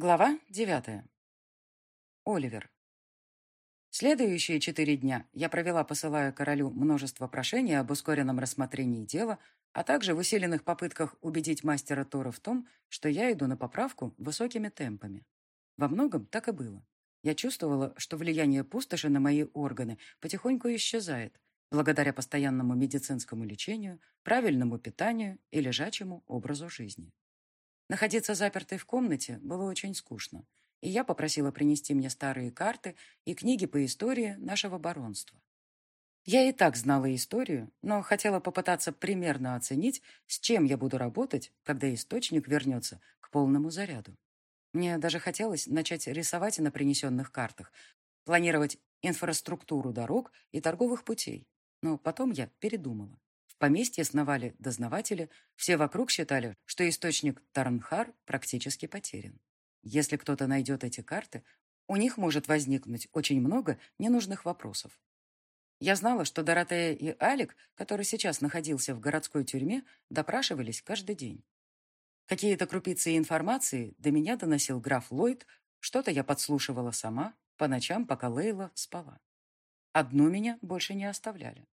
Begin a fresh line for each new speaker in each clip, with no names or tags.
Глава девятая. Оливер. Следующие четыре дня я провела, посылая королю множество прошений об ускоренном рассмотрении дела, а также в усиленных попытках убедить мастера Тора в том, что я иду на поправку высокими темпами. Во многом так и было. Я чувствовала, что влияние пустоши на мои органы потихоньку исчезает, благодаря постоянному медицинскому лечению, правильному питанию и лежачему образу жизни. Находиться запертой в комнате было очень скучно, и я попросила принести мне старые карты и книги по истории нашего баронства. Я и так знала историю, но хотела попытаться примерно оценить, с чем я буду работать, когда источник вернется к полному заряду. Мне даже хотелось начать рисовать на принесенных картах, планировать инфраструктуру дорог и торговых путей. Но потом я передумала поместье сновали дознаватели, все вокруг считали, что источник Тарнхар практически потерян. Если кто-то найдет эти карты, у них может возникнуть очень много ненужных вопросов. Я знала, что Доротея и Алик, который сейчас находился в городской тюрьме, допрашивались каждый день. Какие-то крупицы информации до меня доносил граф Ллойд, что-то я подслушивала сама, по ночам, пока Лейла спала. Одну меня больше не оставляли.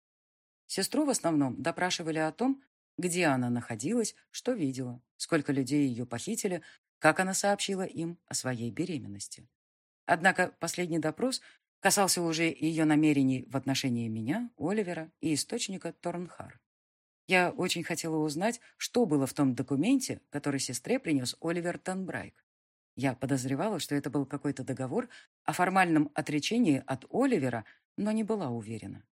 Сестру в основном допрашивали о том, где она находилась, что видела, сколько людей ее похитили, как она сообщила им о своей беременности. Однако последний допрос касался уже ее намерений в отношении меня, Оливера и источника Торнхар. Я очень хотела узнать, что было в том документе, который сестре принес Оливер Танбрайк. Я подозревала, что это был какой-то договор о формальном отречении от Оливера, но не была уверена.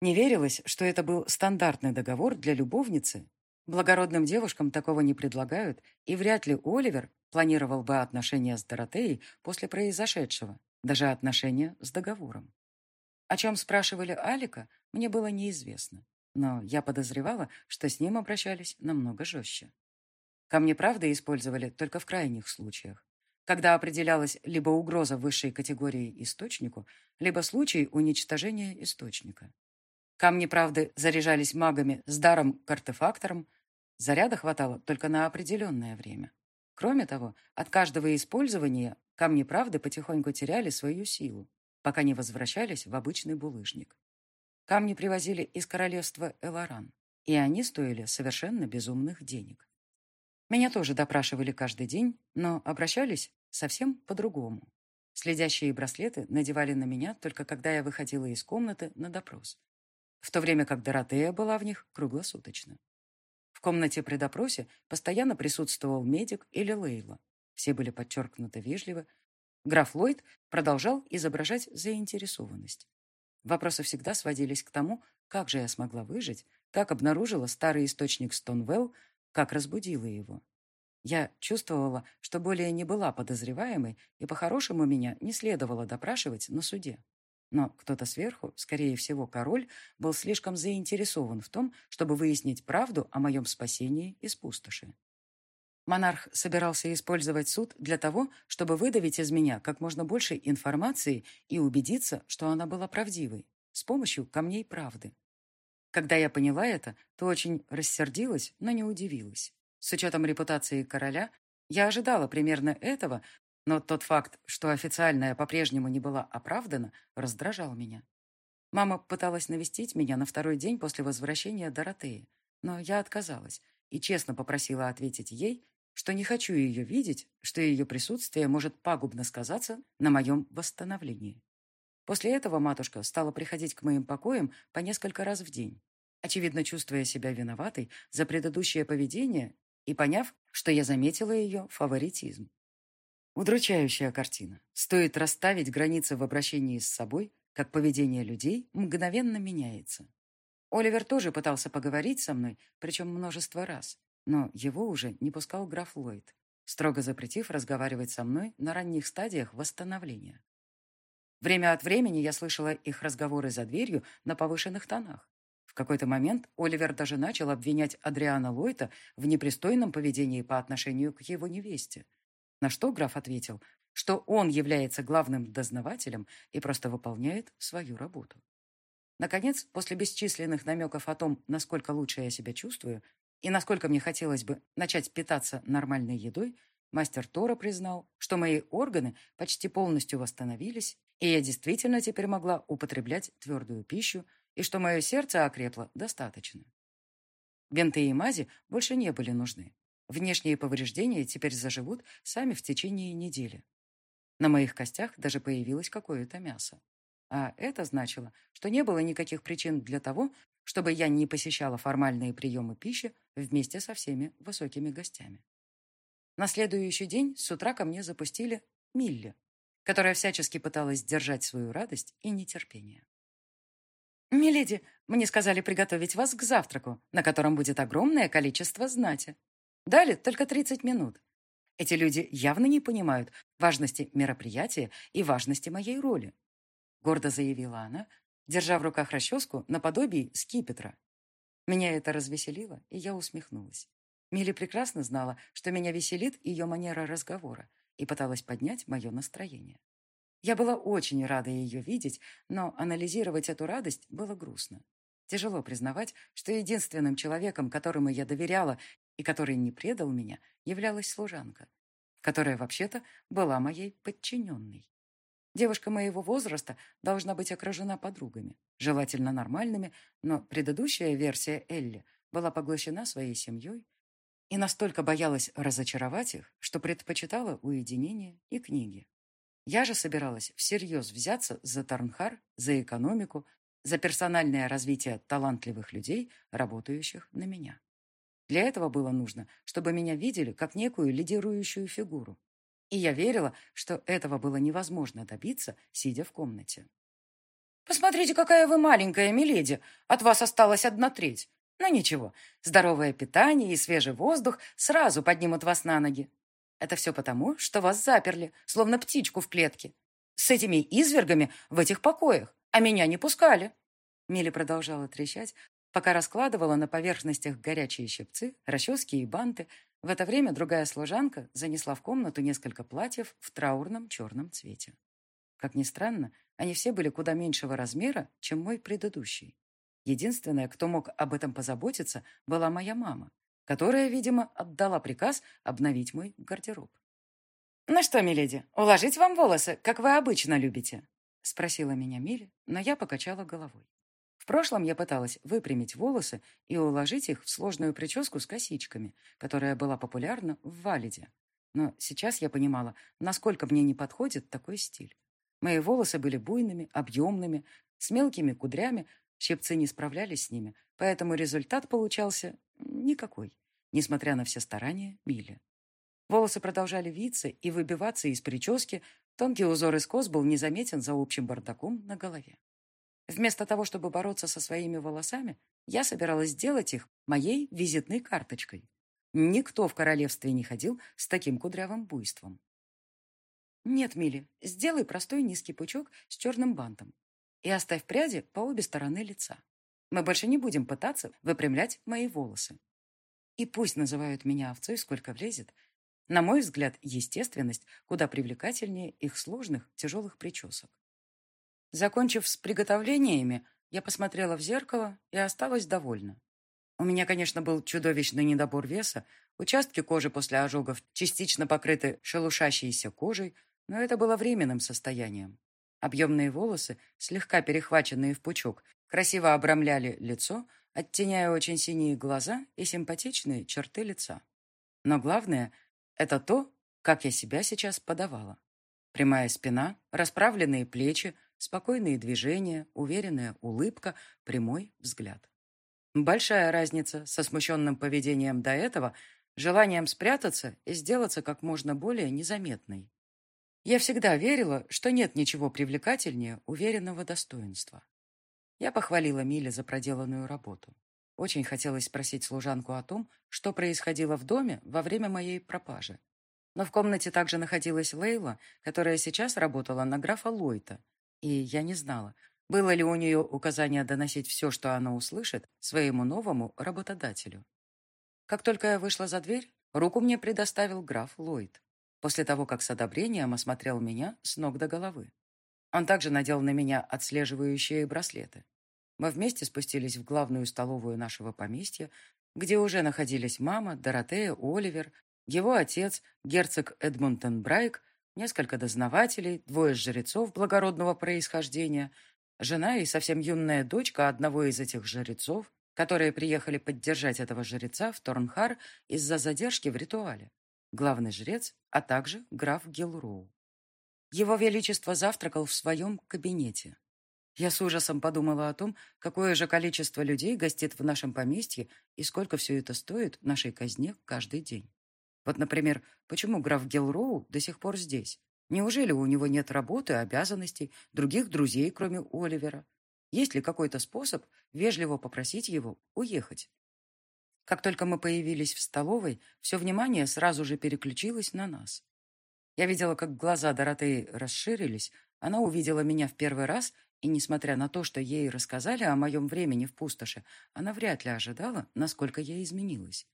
Не верилось, что это был стандартный договор для любовницы. Благородным девушкам такого не предлагают, и вряд ли Оливер планировал бы отношения с Доротеей после произошедшего, даже отношения с договором. О чем спрашивали Алика, мне было неизвестно, но я подозревала, что с ним обращались намного жестче. Камни правды использовали только в крайних случаях, когда определялась либо угроза высшей категории источнику, либо случай уничтожения источника. Камни правды заряжались магами с даром к артефакторам. Заряда хватало только на определенное время. Кроме того, от каждого использования камни правды потихоньку теряли свою силу, пока не возвращались в обычный булыжник. Камни привозили из королевства Эларан, и они стоили совершенно безумных денег. Меня тоже допрашивали каждый день, но обращались совсем по-другому. Следящие браслеты надевали на меня только когда я выходила из комнаты на допрос в то время как Доротея была в них круглосуточно. В комнате при допросе постоянно присутствовал медик или Лейла. Все были подчеркнуто вежливы. Граф Ллойд продолжал изображать заинтересованность. Вопросы всегда сводились к тому, как же я смогла выжить, как обнаружила старый источник Стонвелл, как разбудила его. Я чувствовала, что более не была подозреваемой, и по-хорошему меня не следовало допрашивать на суде. Но кто-то сверху, скорее всего, король, был слишком заинтересован в том, чтобы выяснить правду о моем спасении из пустоши. Монарх собирался использовать суд для того, чтобы выдавить из меня как можно больше информации и убедиться, что она была правдивой, с помощью камней правды. Когда я поняла это, то очень рассердилась, но не удивилась. С учетом репутации короля, я ожидала примерно этого, но тот факт, что официальная по-прежнему не была оправдана, раздражал меня. Мама пыталась навестить меня на второй день после возвращения Доротеи, но я отказалась и честно попросила ответить ей, что не хочу ее видеть, что ее присутствие может пагубно сказаться на моем восстановлении. После этого матушка стала приходить к моим покоям по несколько раз в день, очевидно чувствуя себя виноватой за предыдущее поведение и поняв, что я заметила ее фаворитизм. Удручающая картина. Стоит расставить границы в обращении с собой, как поведение людей мгновенно меняется. Оливер тоже пытался поговорить со мной, причем множество раз, но его уже не пускал граф Ллойд, строго запретив разговаривать со мной на ранних стадиях восстановления. Время от времени я слышала их разговоры за дверью на повышенных тонах. В какой-то момент Оливер даже начал обвинять Адриана Ллойта в непристойном поведении по отношению к его невесте – на что граф ответил, что он является главным дознавателем и просто выполняет свою работу. Наконец, после бесчисленных намеков о том, насколько лучше я себя чувствую и насколько мне хотелось бы начать питаться нормальной едой, мастер Тора признал, что мои органы почти полностью восстановились, и я действительно теперь могла употреблять твердую пищу, и что мое сердце окрепло достаточно. Бенты и мази больше не были нужны. Внешние повреждения теперь заживут сами в течение недели. На моих костях даже появилось какое-то мясо. А это значило, что не было никаких причин для того, чтобы я не посещала формальные приемы пищи вместе со всеми высокими гостями. На следующий день с утра ко мне запустили Милли, которая всячески пыталась сдержать свою радость и нетерпение. «Миледи, мне сказали приготовить вас к завтраку, на котором будет огромное количество знати. Дали только 30 минут. Эти люди явно не понимают важности мероприятия и важности моей роли», гордо заявила она, держа в руках расческу наподобие скипетра. Меня это развеселило, и я усмехнулась. Милли прекрасно знала, что меня веселит ее манера разговора, и пыталась поднять мое настроение. Я была очень рада ее видеть, но анализировать эту радость было грустно. Тяжело признавать, что единственным человеком, которому я доверяла и который не предал меня, являлась служанка, которая вообще-то была моей подчиненной. Девушка моего возраста должна быть окружена подругами, желательно нормальными, но предыдущая версия Элли была поглощена своей семьей и настолько боялась разочаровать их, что предпочитала уединение и книги. Я же собиралась всерьез взяться за Тарнхар, за экономику, за персональное развитие талантливых людей, работающих на меня. Для этого было нужно, чтобы меня видели как некую лидирующую фигуру, и я верила, что этого было невозможно добиться, сидя в комнате. «Посмотрите, какая вы маленькая, миледи! От вас осталась одна треть. Но ничего, здоровое питание и свежий воздух сразу поднимут вас на ноги. Это все потому, что вас заперли, словно птичку в клетке. С этими извергами в этих покоях, а меня не пускали». Милли продолжала трещать, пока раскладывала на поверхностях горячие щипцы, расчески и банты, в это время другая служанка занесла в комнату несколько платьев в траурном черном цвете. Как ни странно, они все были куда меньшего размера, чем мой предыдущий. Единственная, кто мог об этом позаботиться, была моя мама, которая, видимо, отдала приказ обновить мой гардероб. «Ну что, миледи, уложить вам волосы, как вы обычно любите?» — спросила меня Милли, но я покачала головой. В прошлом я пыталась выпрямить волосы и уложить их в сложную прическу с косичками, которая была популярна в Валиде. Но сейчас я понимала, насколько мне не подходит такой стиль. Мои волосы были буйными, объемными, с мелкими кудрями, щипцы не справлялись с ними, поэтому результат получался никакой, несмотря на все старания Мили. Волосы продолжали виться и выбиваться из прически, тонкий узор из кос был незаметен за общим бардаком на голове. Вместо того, чтобы бороться со своими волосами, я собиралась сделать их моей визитной карточкой. Никто в королевстве не ходил с таким кудрявым буйством. Нет, Милли, сделай простой низкий пучок с черным бантом и оставь пряди по обе стороны лица. Мы больше не будем пытаться выпрямлять мои волосы. И пусть называют меня овцой, сколько влезет. На мой взгляд, естественность куда привлекательнее их сложных, тяжелых причесок. Закончив с приготовлениями, я посмотрела в зеркало и осталась довольна. У меня, конечно, был чудовищный недобор веса, участки кожи после ожогов частично покрыты шелушащейся кожей, но это было временным состоянием. Объемные волосы, слегка перехваченные в пучок, красиво обрамляли лицо, оттеняя очень синие глаза и симпатичные черты лица. Но главное — это то, как я себя сейчас подавала. Прямая спина, расправленные плечи, Спокойные движения, уверенная улыбка, прямой взгляд. Большая разница со смущенным поведением до этого, желанием спрятаться и сделаться как можно более незаметной. Я всегда верила, что нет ничего привлекательнее уверенного достоинства. Я похвалила Миле за проделанную работу. Очень хотелось спросить служанку о том, что происходило в доме во время моей пропажи. Но в комнате также находилась Лейла, которая сейчас работала на графа Лойта, и я не знала, было ли у нее указание доносить все, что она услышит, своему новому работодателю. Как только я вышла за дверь, руку мне предоставил граф Ллойд, после того, как с одобрением осмотрел меня с ног до головы. Он также надел на меня отслеживающие браслеты. Мы вместе спустились в главную столовую нашего поместья, где уже находились мама, Доротея, Оливер, Его отец, герцог Эдмонтон Брайк, несколько дознавателей, двое жрецов благородного происхождения, жена и совсем юная дочка одного из этих жрецов, которые приехали поддержать этого жреца в Торнхар из-за задержки в ритуале. Главный жрец, а также граф Гилроу. Его Величество завтракал в своем кабинете. Я с ужасом подумала о том, какое же количество людей гостит в нашем поместье и сколько все это стоит нашей казне каждый день. Вот, например, почему граф Гелроу до сих пор здесь? Неужели у него нет работы, обязанностей, других друзей, кроме Оливера? Есть ли какой-то способ вежливо попросить его уехать? Как только мы появились в столовой, все внимание сразу же переключилось на нас. Я видела, как глаза Доротеи расширились, она увидела меня в первый раз, и, несмотря на то, что ей рассказали о моем времени в пустоши, она вряд ли ожидала, насколько я изменилась.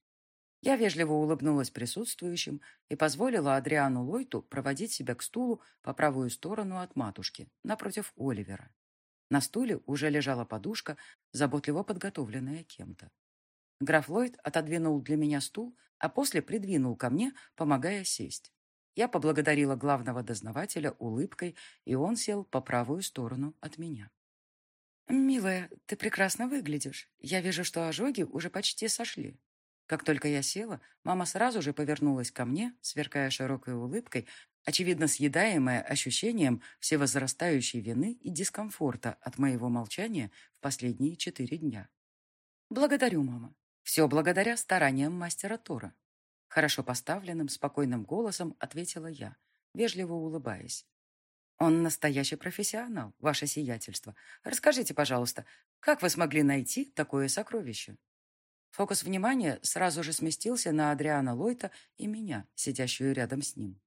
Я вежливо улыбнулась присутствующим и позволила Адриану Лойту проводить себя к стулу по правую сторону от матушки, напротив Оливера. На стуле уже лежала подушка, заботливо подготовленная кем-то. Граф Ллойд отодвинул для меня стул, а после придвинул ко мне, помогая сесть. Я поблагодарила главного дознавателя улыбкой, и он сел по правую сторону от меня. «Милая, ты прекрасно выглядишь. Я вижу, что ожоги уже почти сошли». Как только я села, мама сразу же повернулась ко мне, сверкая широкой улыбкой, очевидно съедаемая ощущением всевозрастающей вины и дискомфорта от моего молчания в последние четыре дня. «Благодарю, мама. Все благодаря стараниям мастера Тора». Хорошо поставленным, спокойным голосом ответила я, вежливо улыбаясь. «Он настоящий профессионал, ваше сиятельство. Расскажите, пожалуйста, как вы смогли найти такое сокровище?» Фокус внимания сразу же сместился на Адриана Лойта и меня, сидящую рядом с ним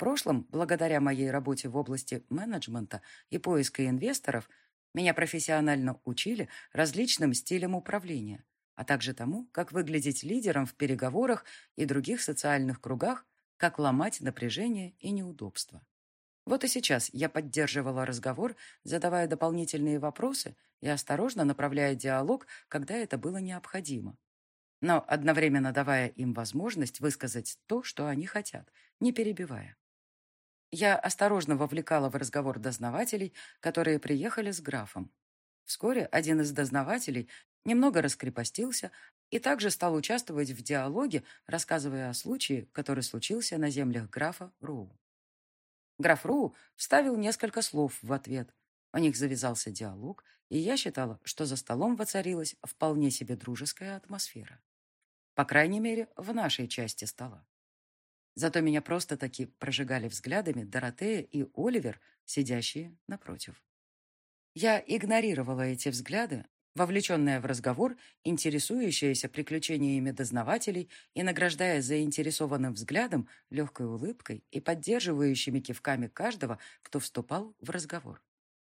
прошлом, благодаря моей работе в области менеджмента и поиска инвесторов, меня профессионально учили различным стилям управления, а также тому, как выглядеть лидером в переговорах и других социальных кругах, как ломать напряжение и неудобства. Вот и сейчас я поддерживала разговор, задавая дополнительные вопросы и осторожно направляя диалог, когда это было необходимо. Но одновременно давая им возможность высказать то, что они хотят, не перебивая. Я осторожно вовлекала в разговор дознавателей, которые приехали с графом. Вскоре один из дознавателей немного раскрепостился и также стал участвовать в диалоге, рассказывая о случае, который случился на землях графа Роу. Граф Роу вставил несколько слов в ответ. У них завязался диалог, и я считала, что за столом воцарилась вполне себе дружеская атмосфера. По крайней мере, в нашей части стола. Зато меня просто-таки прожигали взглядами Доротея и Оливер, сидящие напротив. Я игнорировала эти взгляды, вовлеченная в разговор, интересующаяся приключениями дознавателей и награждая заинтересованным взглядом, легкой улыбкой и поддерживающими кивками каждого, кто вступал в разговор.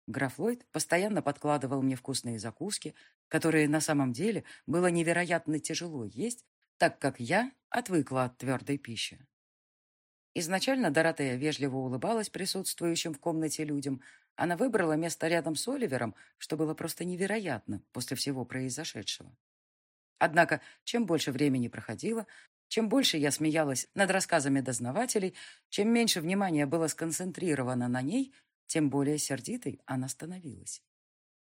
Граф Ллойд постоянно подкладывал мне вкусные закуски, которые на самом деле было невероятно тяжело есть, так как я отвыкла от твердой пищи. Изначально Доротея вежливо улыбалась присутствующим в комнате людям. Она выбрала место рядом с Оливером, что было просто невероятно после всего произошедшего. Однако, чем больше времени проходило, чем больше я смеялась над рассказами дознавателей, чем меньше внимания было сконцентрировано на ней, тем более сердитой она становилась.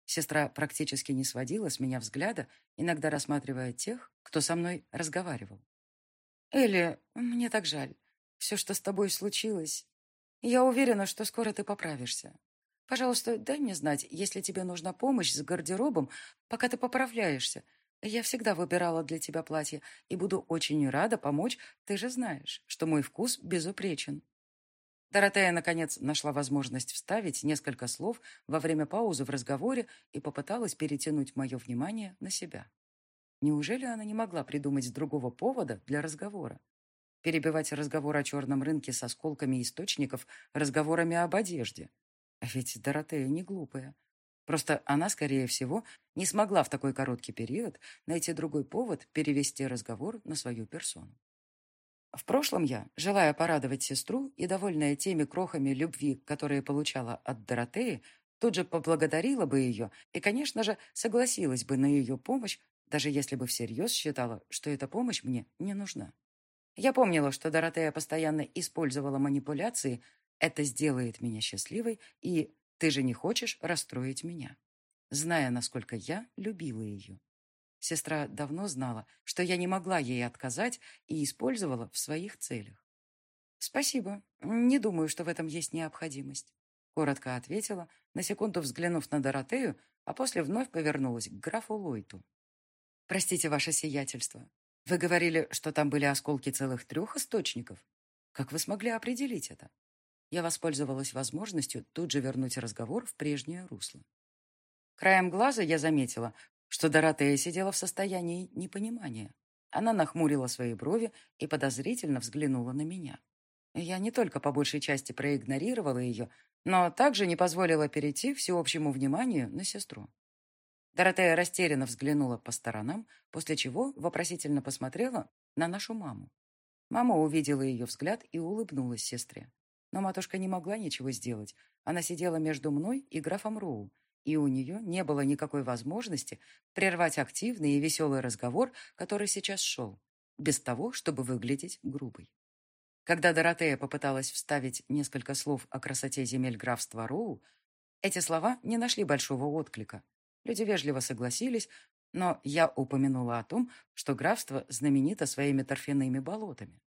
Сестра практически не сводила с меня взгляда, иногда рассматривая тех, кто со мной разговаривал. «Элли, мне так жаль все, что с тобой случилось. Я уверена, что скоро ты поправишься. Пожалуйста, дай мне знать, если тебе нужна помощь с гардеробом, пока ты поправляешься. Я всегда выбирала для тебя платье и буду очень рада помочь. Ты же знаешь, что мой вкус безупречен. Доротея, наконец, нашла возможность вставить несколько слов во время паузы в разговоре и попыталась перетянуть мое внимание на себя. Неужели она не могла придумать другого повода для разговора? перебивать разговор о черном рынке с осколками источников разговорами об одежде. А ведь Доротея не глупая. Просто она, скорее всего, не смогла в такой короткий период найти другой повод перевести разговор на свою персону. В прошлом я, желая порадовать сестру и довольная теми крохами любви, которые получала от Доротеи, тут же поблагодарила бы ее и, конечно же, согласилась бы на ее помощь, даже если бы всерьез считала, что эта помощь мне не нужна. Я помнила, что Доротея постоянно использовала манипуляции «это сделает меня счастливой» и «ты же не хочешь расстроить меня», зная, насколько я любила ее. Сестра давно знала, что я не могла ей отказать и использовала в своих целях. «Спасибо. Не думаю, что в этом есть необходимость», — коротко ответила, на секунду взглянув на Доротею, а после вновь повернулась к графу Лойту. «Простите ваше сиятельство. Вы говорили, что там были осколки целых трех источников. Как вы смогли определить это?» Я воспользовалась возможностью тут же вернуть разговор в прежнее русло. Краем глаза я заметила, что Доротея сидела в состоянии непонимания. Она нахмурила свои брови и подозрительно взглянула на меня. Я не только по большей части проигнорировала ее, но также не позволила перейти всеобщему вниманию на сестру. Доротея растерянно взглянула по сторонам, после чего вопросительно посмотрела на нашу маму. Мама увидела ее взгляд и улыбнулась сестре. Но матушка не могла ничего сделать. Она сидела между мной и графом Роу, и у нее не было никакой возможности прервать активный и веселый разговор, который сейчас шел, без того, чтобы выглядеть грубой. Когда Доротея попыталась вставить несколько слов о красоте земель графства Роу, эти слова не нашли большого отклика. Люди вежливо согласились, но я упомянула о том, что графство знаменито своими торфяными болотами.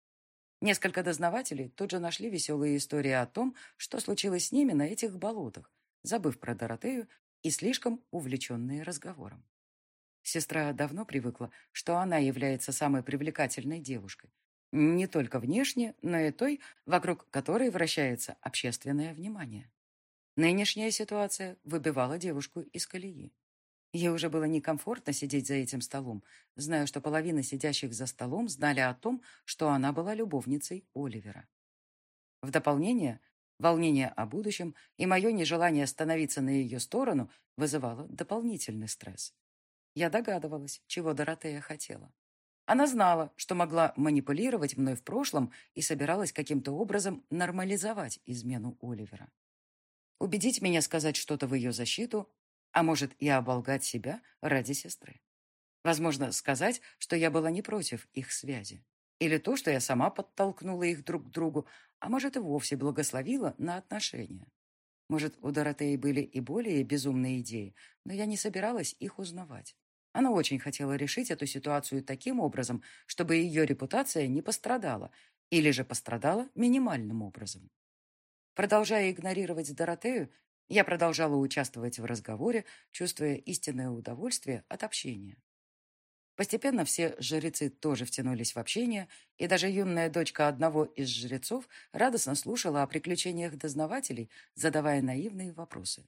Несколько дознавателей тут же нашли веселые истории о том, что случилось с ними на этих болотах, забыв про Доротею и слишком увлеченные разговором. Сестра давно привыкла, что она является самой привлекательной девушкой, не только внешне, но и той, вокруг которой вращается общественное внимание. Нынешняя ситуация выбивала девушку из колеи. Ей уже было некомфортно сидеть за этим столом, зная, что половина сидящих за столом знали о том, что она была любовницей Оливера. В дополнение, волнение о будущем и мое нежелание становиться на ее сторону вызывало дополнительный стресс. Я догадывалась, чего Доротея хотела. Она знала, что могла манипулировать мной в прошлом и собиралась каким-то образом нормализовать измену Оливера. Убедить меня сказать что-то в ее защиту, а может и оболгать себя ради сестры. Возможно, сказать, что я была не против их связи. Или то, что я сама подтолкнула их друг к другу, а может и вовсе благословила на отношения. Может, у Доротеи были и более безумные идеи, но я не собиралась их узнавать. Она очень хотела решить эту ситуацию таким образом, чтобы ее репутация не пострадала, или же пострадала минимальным образом. Продолжая игнорировать Доротею, я продолжала участвовать в разговоре, чувствуя истинное удовольствие от общения. Постепенно все жрецы тоже втянулись в общение, и даже юная дочка одного из жрецов радостно слушала о приключениях дознавателей, задавая наивные вопросы.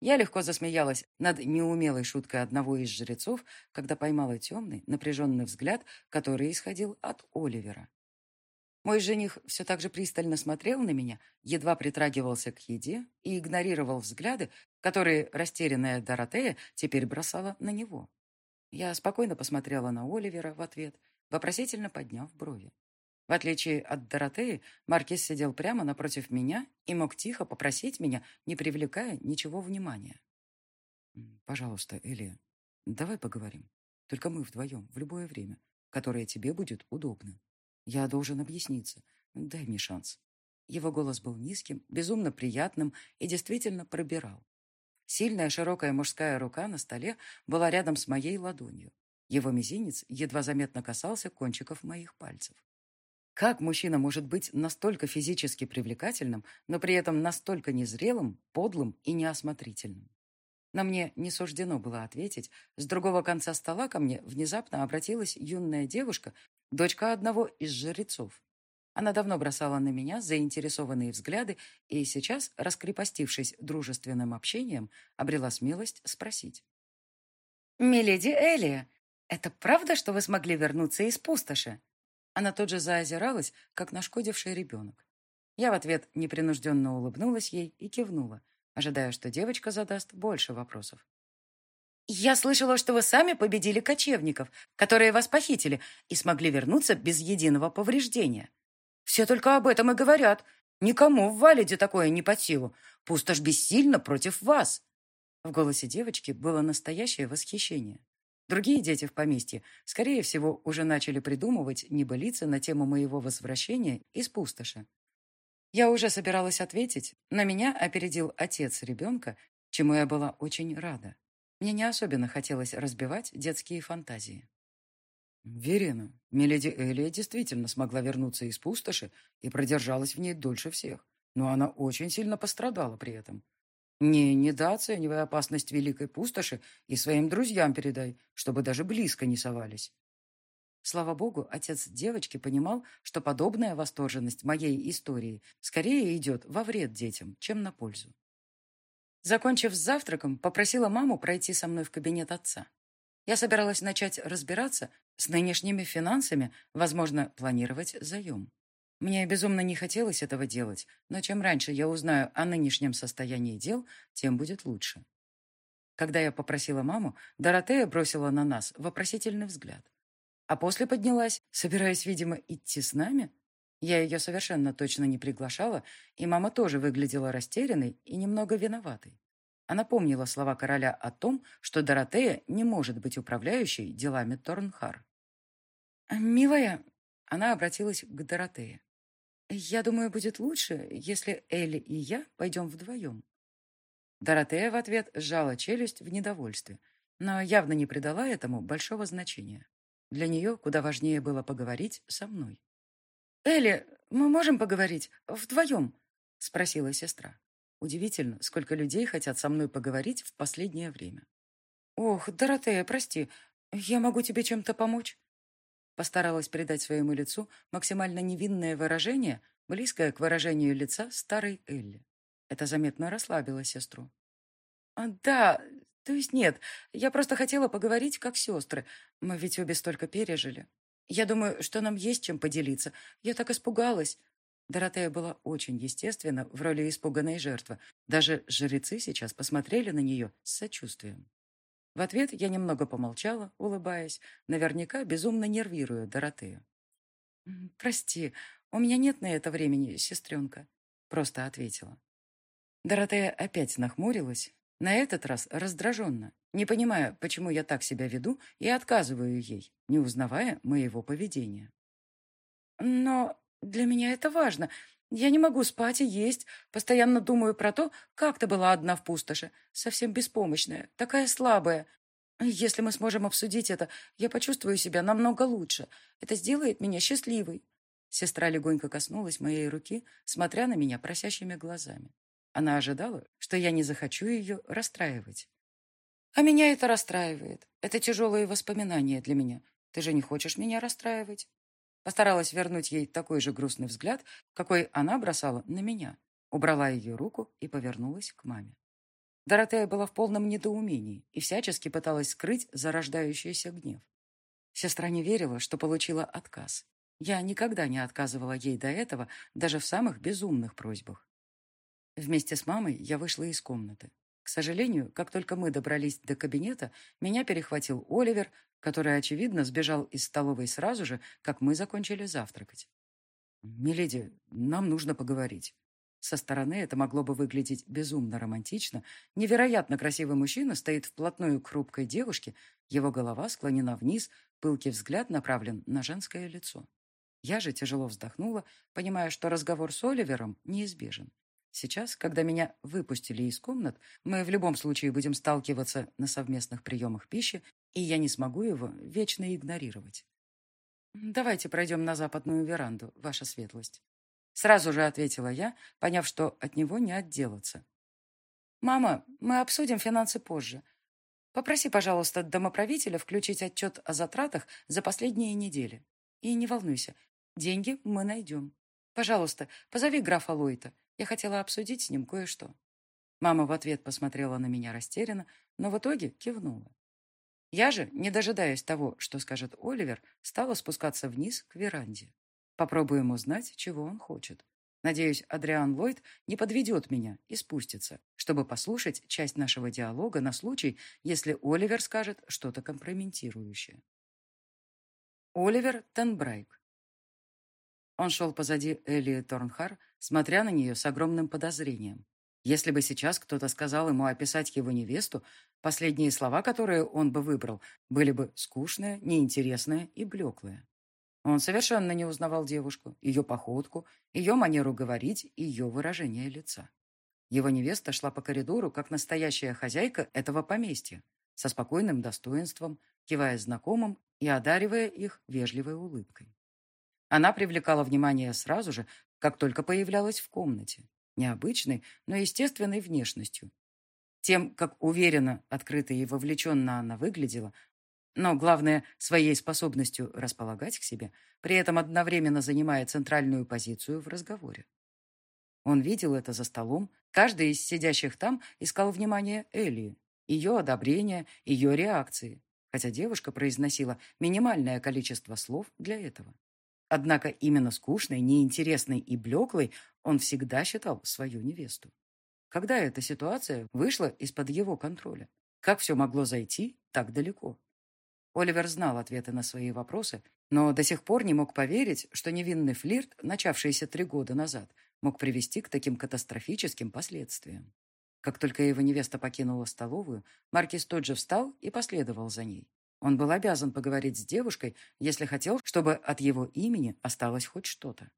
Я легко засмеялась над неумелой шуткой одного из жрецов, когда поймала темный, напряженный взгляд, который исходил от Оливера. Мой жених все так же пристально смотрел на меня, едва притрагивался к еде и игнорировал взгляды, которые растерянная Доротея теперь бросала на него. Я спокойно посмотрела на Оливера в ответ, вопросительно подняв брови. В отличие от Доротеи, Маркиз сидел прямо напротив меня и мог тихо попросить меня, не привлекая ничего внимания. «Пожалуйста, Элия, давай поговорим. Только мы вдвоем, в любое время, которое тебе будет удобно. Я должен объясниться. Дай мне шанс». Его голос был низким, безумно приятным и действительно пробирал. Сильная широкая мужская рука на столе была рядом с моей ладонью. Его мизинец едва заметно касался кончиков моих пальцев. Как мужчина может быть настолько физически привлекательным, но при этом настолько незрелым, подлым и неосмотрительным? На мне не суждено было ответить. С другого конца стола ко мне внезапно обратилась юная девушка, дочка одного из жрецов. Она давно бросала на меня заинтересованные взгляды и сейчас, раскрепостившись дружественным общением, обрела смелость спросить. «Миледи Элия, это правда, что вы смогли вернуться из пустоши?» Она тут же заозиралась, как нашкодивший ребенок. Я в ответ непринужденно улыбнулась ей и кивнула, ожидая, что девочка задаст больше вопросов. «Я слышала, что вы сами победили кочевников, которые вас похитили и смогли вернуться без единого повреждения. Все только об этом и говорят. Никому в Валиде такое не под силу. Пустошь бессильно против вас». В голосе девочки было настоящее восхищение. Другие дети в поместье, скорее всего, уже начали придумывать небылицы на тему моего возвращения из пустоши. Я уже собиралась ответить, но меня опередил отец ребенка, чему я была очень рада. Мне не особенно хотелось разбивать детские фантазии.
Верена, миледи Элия действительно смогла вернуться из пустоши и продержалась в ней дольше всех, но она очень сильно пострадала при этом. Не недооценивай опасность великой пустоши и своим друзьям передай, чтобы даже близко не совались.
Слава богу, отец девочки понимал, что подобная восторженность моей истории скорее идет во вред детям, чем на пользу. Закончив с завтраком, попросила маму пройти со мной в кабинет отца. Я собиралась начать разбираться с нынешними финансами, возможно, планировать заем. Мне безумно не хотелось этого делать, но чем раньше я узнаю о нынешнем состоянии дел, тем будет лучше. Когда я попросила маму, Доротея бросила на нас вопросительный взгляд. А после поднялась, собираясь, видимо, идти с нами. Я ее совершенно точно не приглашала, и мама тоже выглядела растерянной и немного виноватой. Она помнила слова короля о том, что Доротея не может быть управляющей делами Торнхар. «Милая», — она обратилась к Доротее, «Я думаю, будет лучше, если Элли и я пойдем вдвоем». Доротея в ответ сжала челюсть в недовольстве, но явно не придала этому большого значения. Для нее куда важнее было поговорить со мной. «Элли, мы можем поговорить вдвоем?» — спросила сестра. Удивительно, сколько людей хотят со мной поговорить в последнее время. «Ох, Доротея, прости, я могу тебе чем-то помочь?» Постаралась придать своему лицу максимально невинное выражение, близкое к выражению лица старой Элли. Это заметно расслабило сестру. «А, «Да, то есть нет, я просто хотела поговорить как сестры. Мы ведь обе столько пережили. Я думаю, что нам есть чем поделиться. Я так испугалась». Доротея была очень естественна в роли испуганной жертвы. Даже жрецы сейчас посмотрели на нее с сочувствием. В ответ я немного помолчала, улыбаясь, наверняка безумно нервируя Доротею. «Прости, у меня нет на это времени, сестренка», — просто ответила. Доротея опять нахмурилась, на этот раз раздраженно, не понимая, почему я так себя веду и отказываю ей, не узнавая моего поведения. «Но для меня это важно. Я не могу спать и есть. Постоянно думаю про то, как ты была одна в пустоши. Совсем беспомощная, такая слабая. Если мы сможем обсудить это, я почувствую себя намного лучше. Это сделает меня счастливой. Сестра легонько коснулась моей руки, смотря на меня просящими глазами. Она ожидала, что я не захочу ее расстраивать. А меня это расстраивает. Это тяжелые воспоминания для меня. Ты же не хочешь меня расстраивать? Постаралась вернуть ей такой же грустный взгляд, какой она бросала на меня. Убрала ее руку и повернулась к маме. Доротея была в полном недоумении и всячески пыталась скрыть зарождающийся гнев. Сестра не верила, что получила отказ. Я никогда не отказывала ей до этого, даже в самых безумных просьбах. Вместе с мамой я вышла из комнаты. К сожалению, как только мы добрались до кабинета, меня перехватил Оливер, который, очевидно, сбежал из столовой сразу же, как мы закончили завтракать.
«Миледи, нам нужно поговорить».
Со стороны это могло бы выглядеть безумно романтично. Невероятно красивый мужчина стоит вплотную к хрупкой девушке, его голова склонена вниз, пылкий взгляд направлен на женское лицо. Я же тяжело вздохнула, понимая, что разговор с Оливером неизбежен. Сейчас, когда меня выпустили из комнат, мы в любом случае будем сталкиваться на совместных приемах пищи, и я не смогу его вечно игнорировать. «Давайте пройдем на западную веранду, ваша светлость». Сразу же ответила я, поняв, что от него не отделаться. «Мама, мы обсудим финансы позже. Попроси, пожалуйста, домоправителя включить отчет о затратах за последние недели. И не волнуйся, деньги мы найдем. Пожалуйста, позови графа Лойта. Я хотела обсудить с ним кое-что. Мама в ответ посмотрела на меня растерянно, но в итоге кивнула. Я же, не дожидаясь того, что скажет Оливер, стала спускаться вниз к веранде. Попробуем узнать, чего он хочет. Надеюсь, Адриан Ллойд не подведет меня и спустится, чтобы послушать часть нашего диалога на случай, если Оливер скажет что-то компрометирующее. Оливер Тенбрайк Он шел позади Элли Торнхар, смотря на нее с огромным подозрением. Если бы сейчас кто-то сказал ему описать его невесту, последние слова, которые он бы выбрал, были бы скучные, неинтересные и блеклые. Он совершенно не узнавал девушку, ее походку, ее манеру говорить, ее выражение лица. Его невеста шла по коридору, как настоящая хозяйка этого поместья, со спокойным достоинством, кивая знакомым и одаривая их вежливой улыбкой. Она привлекала внимание сразу же, как только появлялась в комнате, необычной, но естественной внешностью. Тем, как уверенно, открыто и вовлеченно она выглядела, но, главное, своей способностью располагать к себе, при этом одновременно занимая центральную позицию в разговоре. Он видел это за столом, каждый из сидящих там искал внимание Элии, ее одобрения, ее реакции, хотя девушка произносила минимальное количество слов для этого. Однако именно скучной, неинтересной и блеклой он всегда считал свою невесту. Когда эта ситуация вышла из-под его контроля? Как все могло зайти так далеко? Оливер знал ответы на свои вопросы, но до сих пор не мог поверить, что невинный флирт, начавшийся три года назад, мог привести к таким катастрофическим последствиям. Как только его невеста покинула столовую, Маркис тот же встал и последовал за ней. Он был обязан поговорить с девушкой, если хотел, чтобы от его имени осталось хоть что-то.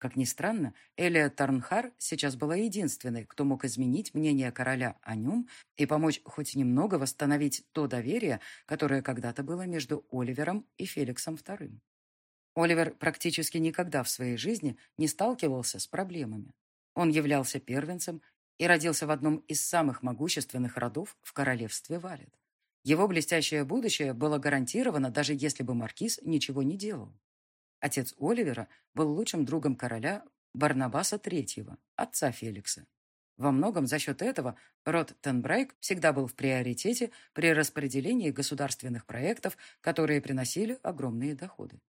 Как ни странно, Элия Тарнхар сейчас была единственной, кто мог изменить мнение короля о нем и помочь хоть немного восстановить то доверие, которое когда-то было между Оливером и Феликсом II. Оливер практически никогда в своей жизни не сталкивался с проблемами. Он являлся первенцем и родился в одном из самых могущественных родов в королевстве Валет. Его блестящее будущее было гарантировано, даже если бы Маркиз ничего не делал. Отец Оливера был лучшим другом короля Барнабаса III, отца Феликса. Во многом за счет этого род Тенбрейк всегда был в приоритете при распределении государственных проектов, которые приносили огромные доходы.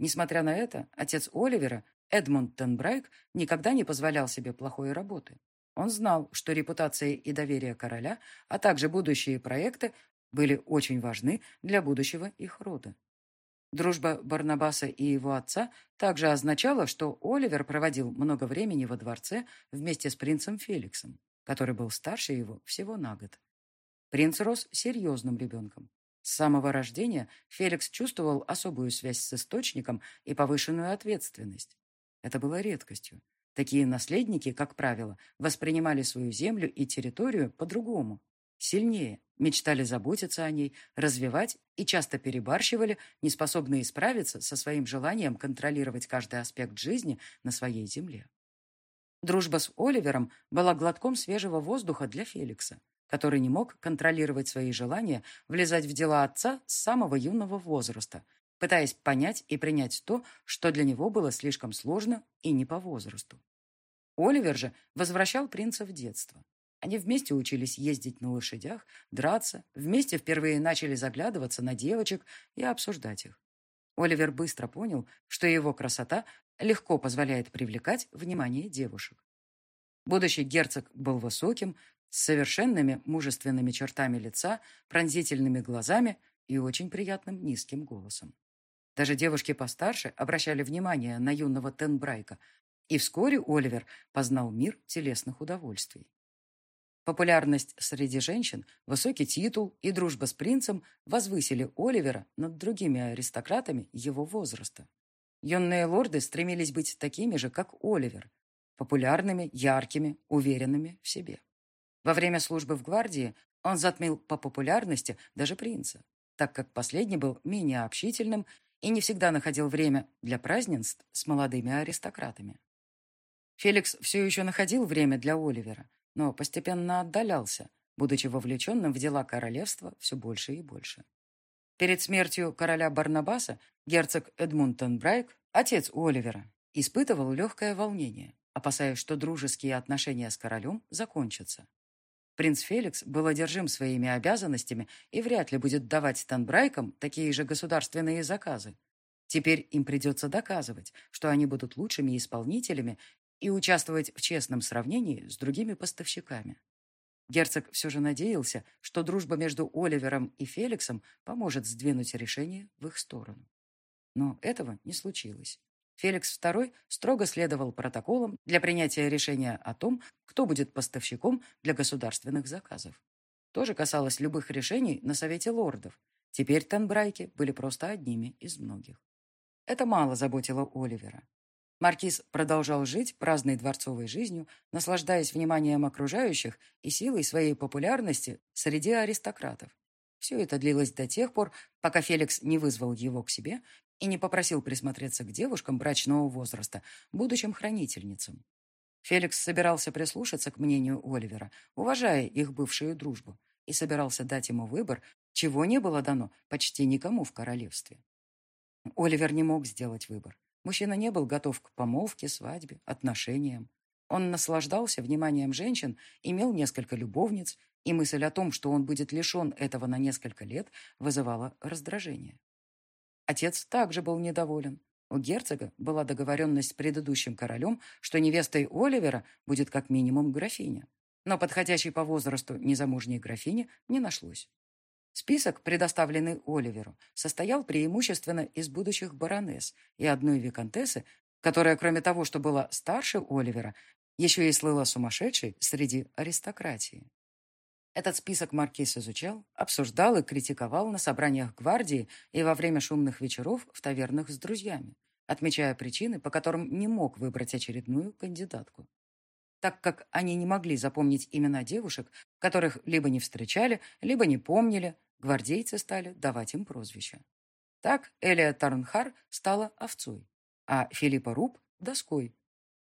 Несмотря на это, отец Оливера, Эдмунд Тенбрейк, никогда не позволял себе плохой работы. Он знал, что репутация и доверие короля, а также будущие проекты были очень важны для будущего их рода. Дружба Барнабаса и его отца также означала, что Оливер проводил много времени во дворце вместе с принцем Феликсом, который был старше его всего на год. Принц рос серьезным ребенком. С самого рождения Феликс чувствовал особую связь с источником и повышенную ответственность. Это было редкостью. Такие наследники, как правило, воспринимали свою землю и территорию по-другому, сильнее, мечтали заботиться о ней, развивать и часто перебарщивали, неспособные справиться со своим желанием контролировать каждый аспект жизни на своей земле. Дружба с Оливером была глотком свежего воздуха для Феликса, который не мог контролировать свои желания влезать в дела отца с самого юного возраста, пытаясь понять и принять то, что для него было слишком сложно и не по возрасту. Оливер же возвращал принца в детство, они вместе учились ездить на лошадях, драться, вместе впервые начали заглядываться на девочек и обсуждать их. Оливер быстро понял, что его красота легко позволяет привлекать внимание девушек. Будущий герцог был высоким, с совершенными мужественными чертами лица, пронзительными глазами и очень приятным низким голосом. Даже девушки постарше обращали внимание на юного Тенбрайка, и вскоре Оливер познал мир телесных удовольствий. Популярность среди женщин, высокий титул и дружба с принцем возвысили Оливера над другими аристократами его возраста. Юные лорды стремились быть такими же, как Оливер, популярными, яркими, уверенными в себе. Во время службы в гвардии он затмил по популярности даже принца, так как последний был менее общительным и не всегда находил время для празднеств с молодыми аристократами. Феликс все еще находил время для Оливера, но постепенно отдалялся, будучи вовлеченным в дела королевства все больше и больше. Перед смертью короля Барнабаса герцог Эдмунтон Брайк, отец Оливера, испытывал легкое волнение, опасаясь, что дружеские отношения с королем закончатся. Принц Феликс был одержим своими обязанностями и вряд ли будет давать Танбрайкам такие же государственные заказы. Теперь им придется доказывать, что они будут лучшими исполнителями и участвовать в честном сравнении с другими поставщиками. Герцог все же надеялся, что дружба между Оливером и Феликсом поможет сдвинуть решение в их сторону. Но этого не случилось. Феликс II строго следовал протоколам для принятия решения о том, кто будет поставщиком для государственных заказов. То же касалось любых решений на Совете лордов. Теперь Тенбрайки были просто одними из многих. Это мало заботило Оливера. Маркиз продолжал жить праздной дворцовой жизнью, наслаждаясь вниманием окружающих и силой своей популярности среди аристократов. Все это длилось до тех пор, пока Феликс не вызвал его к себе и не попросил присмотреться к девушкам брачного возраста, будущим хранительницам. Феликс собирался прислушаться к мнению Оливера, уважая их бывшую дружбу, и собирался дать ему выбор, чего не было дано почти никому в королевстве. Оливер не мог сделать выбор. Мужчина не был готов к помолвке, свадьбе, отношениям. Он наслаждался вниманием женщин, имел несколько любовниц, и мысль о том, что он будет лишен этого на несколько лет, вызывала раздражение. Отец также был недоволен. У герцога была договоренность с предыдущим королем, что невестой Оливера будет как минимум графиня. Но подходящей по возрасту незамужней графини не нашлось. Список, предоставленный Оливеру, состоял преимущественно из будущих баронесс и одной виконтессы, которая, кроме того, что была старше Оливера, еще и слыла сумасшедшей среди аристократии. Этот список маркиз изучал, обсуждал и критиковал на собраниях гвардии и во время шумных вечеров в тавернах с друзьями, отмечая причины, по которым не мог выбрать очередную кандидатку. Так как они не могли запомнить имена девушек, которых либо не встречали, либо не помнили, гвардейцы стали давать им прозвища. Так Элия Тарнхар стала овцой, а Филиппа Руб – доской.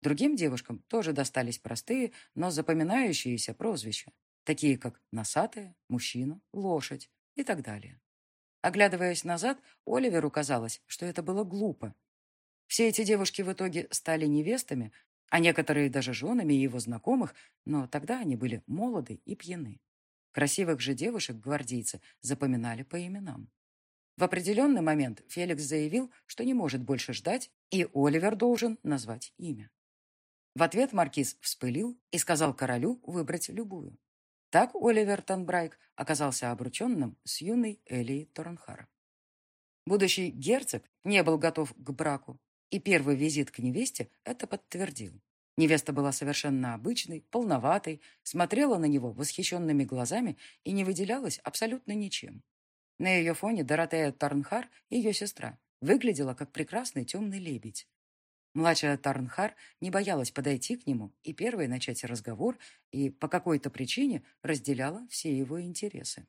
Другим девушкам тоже достались простые, но запоминающиеся прозвища, такие как носатая, мужчина, лошадь и так далее. Оглядываясь назад, Оливеру казалось, что это было глупо. Все эти девушки в итоге стали невестами, а некоторые даже женами его знакомых, но тогда они были молоды и пьяны. Красивых же девушек гвардейцы запоминали по именам. В определенный момент Феликс заявил, что не может больше ждать, и Оливер должен назвать имя. В ответ маркиз вспылил и сказал королю выбрать любую. Так Оливер Танбрайк оказался обрученным с юной Элией Торнхар. Будущий герцог не был готов к браку, и первый визит к невесте это подтвердил. Невеста была совершенно обычной, полноватой, смотрела на него восхищенными глазами и не выделялась абсолютно ничем. На ее фоне Доротея Тарнхар, ее сестра, выглядела как прекрасный темный лебедь. Младшая Тарнхар не боялась подойти к нему и первой начать разговор, и по какой-то причине разделяла все его интересы.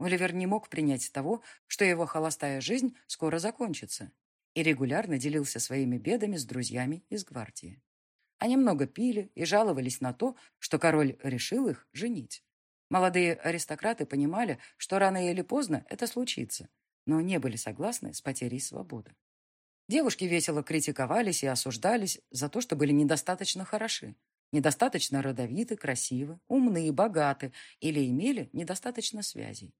Оливер не мог принять того, что его холостая жизнь скоро закончится, и регулярно делился своими бедами с друзьями из гвардии. Они много пили и жаловались на то, что король решил их женить. Молодые аристократы понимали, что рано или поздно это случится, но не были согласны с потерей свободы. Девушки весело критиковались и осуждались за то, что были недостаточно хороши, недостаточно родовиты, красивы, умны и богаты или имели недостаточно связей.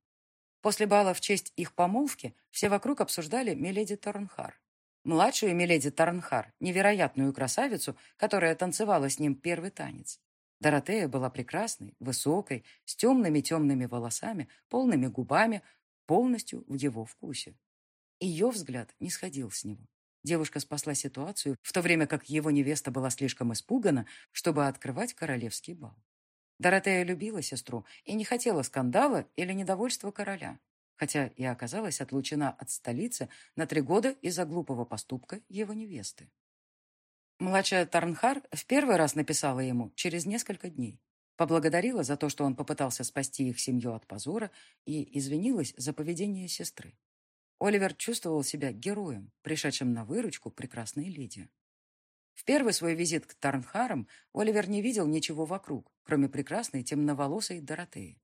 После бала в честь их помолвки все вокруг обсуждали Миледи Торнхар. Младшую Миледи Тарнхар, невероятную красавицу, которая танцевала с ним первый танец. Доротея была прекрасной, высокой, с темными-темными волосами, полными губами, полностью в его вкусе. Ее взгляд не сходил с него. Девушка спасла ситуацию, в то время как его невеста была слишком испугана, чтобы открывать королевский бал. Доротея любила сестру и не хотела скандала или недовольства короля хотя и оказалась отлучена от столицы на три года из-за глупого поступка его невесты. Младшая Тарнхар в первый раз написала ему через несколько дней. Поблагодарила за то, что он попытался спасти их семью от позора и извинилась за поведение сестры. Оливер чувствовал себя героем, пришедшим на выручку прекрасной леди. В первый свой визит к Тарнхарам Оливер не видел ничего вокруг, кроме прекрасной темноволосой Доротеи.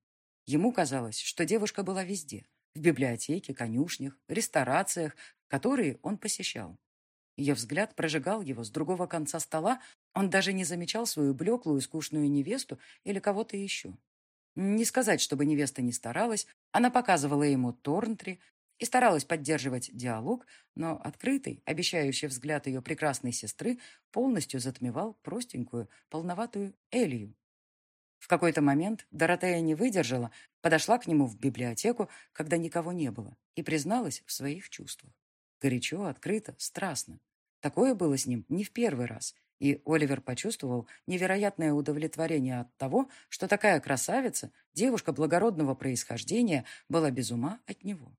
Ему казалось, что девушка была везде, в библиотеке, конюшнях, ресторациях, которые он посещал. Ее взгляд прожигал его с другого конца стола, он даже не замечал свою блеклую, скучную невесту или кого-то еще. Не сказать, чтобы невеста не старалась, она показывала ему Торнтри и старалась поддерживать диалог, но открытый, обещающий взгляд ее прекрасной сестры полностью затмевал простенькую, полноватую Элью, в какой-то момент Доротея не выдержала, подошла к нему в библиотеку, когда никого не было, и призналась в своих чувствах. Горячо, открыто, страстно. Такое было с ним не в первый раз, и Оливер почувствовал невероятное удовлетворение от того, что такая красавица, девушка благородного происхождения, была без ума от него.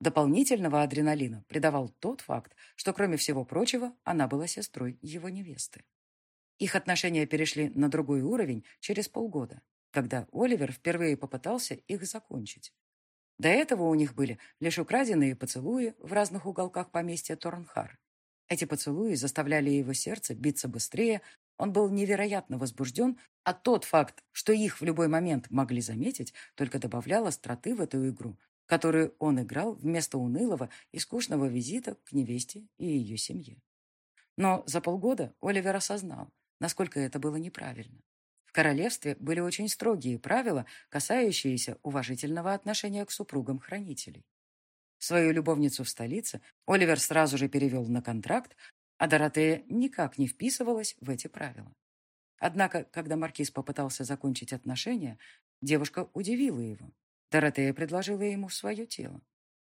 Дополнительного адреналина придавал тот факт, что, кроме всего прочего, она была сестрой его невесты. Их отношения перешли на другой уровень через полгода, когда Оливер впервые попытался их закончить. До этого у них были лишь украденные поцелуи в разных уголках поместья Торнхар. Эти поцелуи заставляли его сердце биться быстрее, он был невероятно возбужден, а тот факт, что их в любой момент могли заметить, только добавлял остроты в эту игру, которую он играл вместо унылого и скучного визита к невесте и ее семье. Но за полгода Оливер осознал, насколько это было неправильно. В королевстве были очень строгие правила, касающиеся уважительного отношения к супругам хранителей. Свою любовницу в столице Оливер сразу же перевел на контракт, а Доротея никак не вписывалась в эти правила. Однако, когда Маркиз попытался закончить отношения, девушка удивила его. Доротея предложила ему свое тело.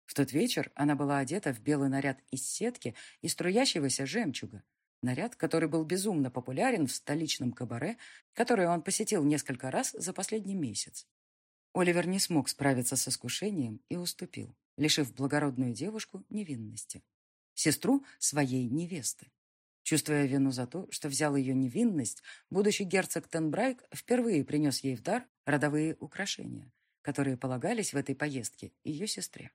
В тот вечер она была одета в белый наряд из сетки и струящегося жемчуга. Наряд, который был безумно популярен в столичном кабаре, который он посетил несколько раз за последний месяц. Оливер не смог справиться с искушением и уступил, лишив благородную девушку невинности. Сестру своей невесты. Чувствуя вину за то, что взял ее невинность, будущий герцог Тенбрайк впервые принес ей в дар родовые украшения – которые полагались в этой поездке ее сестре.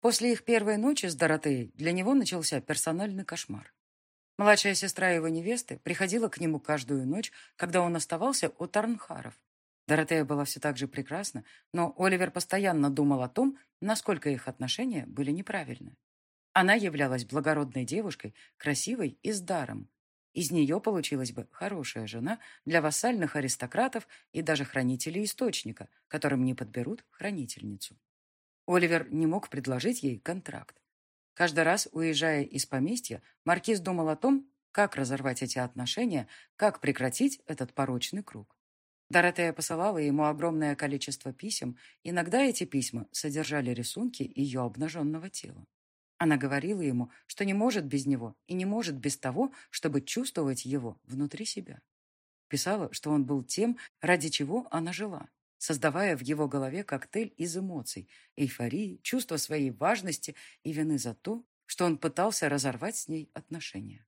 После их первой ночи с Доротеей для него начался персональный кошмар. Младшая сестра его невесты приходила к нему каждую ночь, когда он оставался у Тарнхаров. Доротея была все так же прекрасна, но Оливер постоянно думал о том, насколько их отношения были неправильны. Она являлась благородной девушкой, красивой и с даром, из нее получилась бы хорошая жена для вассальных аристократов и даже хранителей источника, которым не подберут хранительницу. Оливер не мог предложить ей контракт. Каждый раз, уезжая из поместья, маркиз думал о том, как разорвать эти отношения, как прекратить этот порочный круг. Доротея посылала ему огромное количество писем, иногда эти письма содержали рисунки ее обнаженного тела. Она говорила ему, что не может без него и не может без того, чтобы чувствовать его внутри себя. Писала, что он был тем, ради чего она жила, создавая в его голове коктейль из эмоций, эйфории, чувства своей важности и вины за то, что он пытался разорвать с ней отношения.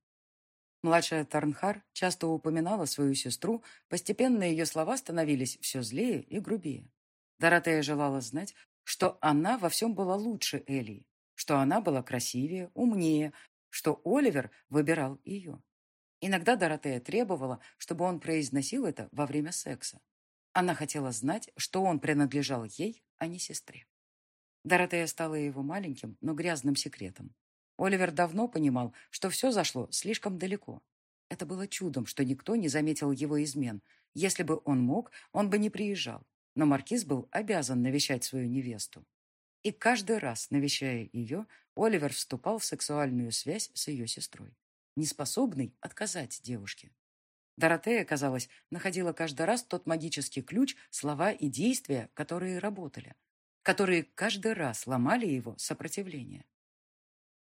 Младшая Тарнхар часто упоминала свою сестру, постепенно ее слова становились все злее и грубее. Доротея желала знать, что она во всем была лучше Элии, что она была красивее, умнее, что Оливер выбирал ее. Иногда Доротея требовала, чтобы он произносил это во время секса. Она хотела знать, что он принадлежал ей, а не сестре. Доротея стала его маленьким, но грязным секретом. Оливер давно понимал, что все зашло слишком далеко. Это было чудом, что никто не заметил его измен. Если бы он мог, он бы не приезжал. Но маркиз был обязан навещать свою невесту. И каждый раз, навещая ее, Оливер вступал в сексуальную связь с ее сестрой, неспособный отказать девушке. Доротея, казалось, находила каждый раз тот магический ключ, слова и действия, которые работали, которые каждый раз ломали его сопротивление.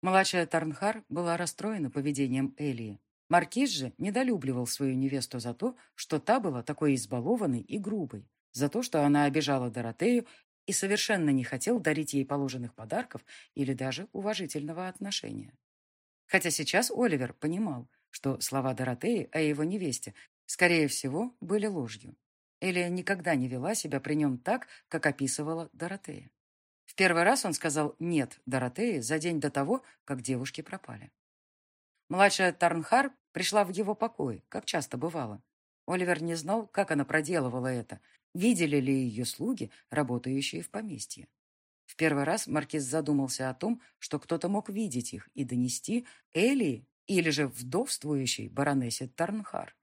Младшая Тарнхар была расстроена поведением Элии. Маркиз же недолюбливал свою невесту за то, что та была такой избалованной и грубой, за то, что она обижала Доротею и совершенно не хотел дарить ей положенных подарков или даже уважительного отношения. Хотя сейчас Оливер понимал, что слова Доротеи о его невесте, скорее всего, были ложью. Элия никогда не вела себя при нем так, как описывала Доротея. В первый раз он сказал «нет» Доротеи за день до того, как девушки пропали. Младшая Тарнхар пришла в его покой, как часто бывало. Оливер не знал, как она проделывала это, видели ли ее слуги, работающие в поместье. В первый раз маркиз задумался о том, что кто-то мог видеть их и донести Элии или же вдовствующей баронессе Тарнхар.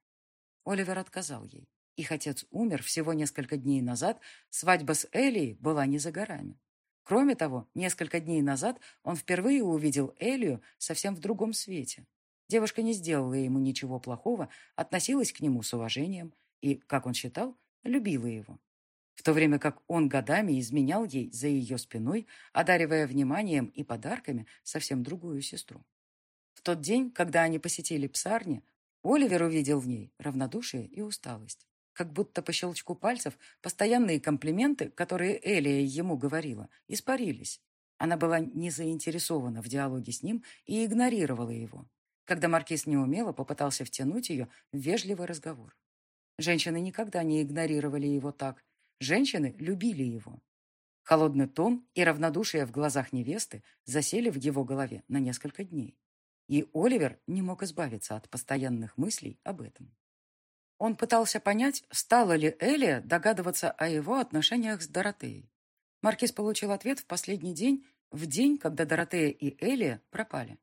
Оливер отказал ей. Их отец умер всего несколько дней назад, свадьба с Элией была не за горами. Кроме того, несколько дней назад он впервые увидел Элию совсем в другом свете. Девушка не сделала ему ничего плохого, относилась к нему с уважением и, как он считал, любила его. В то время как он годами изменял ей за ее спиной, одаривая вниманием и подарками совсем другую сестру. В тот день, когда они посетили псарни, Оливер увидел в ней равнодушие и усталость. Как будто по щелчку пальцев постоянные комплименты, которые Элия ему говорила, испарились. Она была не заинтересована в диалоге с ним и игнорировала его, когда маркиз неумело попытался втянуть ее в вежливый разговор. Женщины никогда не игнорировали его так. Женщины любили его. Холодный тон и равнодушие в глазах невесты засели в его голове на несколько дней. И Оливер не мог избавиться от постоянных мыслей об этом. Он пытался понять, стала ли Элия догадываться о его отношениях с Доротеей. Маркиз получил ответ в последний день, в день, когда Доротея и Элия пропали.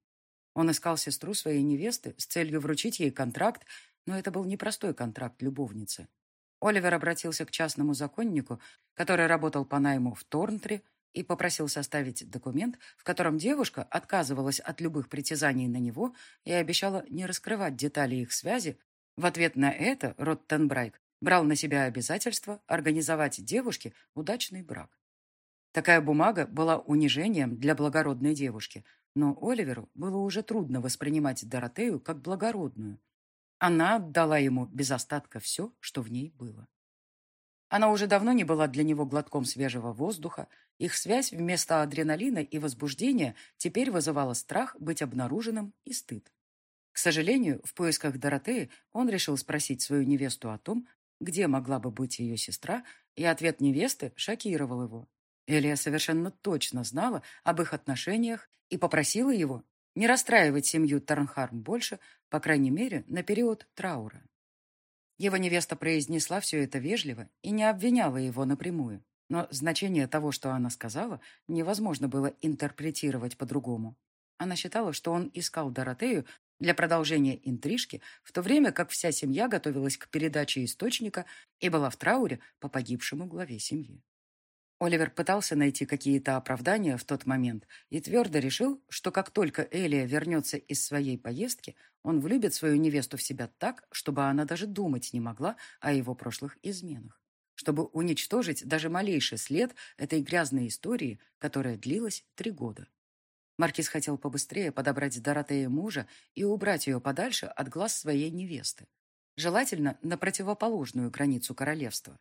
Он искал сестру своей невесты с целью вручить ей контракт, но это был непростой контракт любовницы. Оливер обратился к частному законнику, который работал по найму в Торнтре, и попросил составить документ, в котором девушка отказывалась от любых притязаний на него и обещала не раскрывать детали их связи. В ответ на это Роттенбрайк брал на себя обязательство организовать девушке удачный брак. Такая бумага была унижением для благородной девушки, но Оливеру было уже трудно воспринимать Доротею как благородную. Она отдала ему без остатка все, что в ней было. Она уже давно не была для него глотком свежего воздуха. Их связь вместо адреналина и возбуждения теперь вызывала страх быть обнаруженным и стыд. К сожалению, в поисках Доротеи он решил спросить свою невесту о том, где могла бы быть ее сестра, и ответ невесты шокировал его. Элия совершенно точно знала об их отношениях и попросила его не расстраивать семью Тарнхарм больше, по крайней мере, на период траура. Его невеста произнесла все это вежливо и не обвиняла его напрямую. Но значение того, что она сказала, невозможно было интерпретировать по-другому. Она считала, что он искал Доротею для продолжения интрижки, в то время как вся семья готовилась к передаче источника и была в трауре по погибшему главе семьи. Оливер пытался найти какие-то оправдания в тот момент и твердо решил, что как только Элия вернется из своей поездки, он влюбит свою невесту в себя так, чтобы она даже думать не могла о его прошлых изменах, чтобы уничтожить даже малейший след этой грязной истории, которая длилась три года. Маркиз хотел побыстрее подобрать Доротея мужа и убрать ее подальше от глаз своей невесты, желательно на противоположную границу королевства.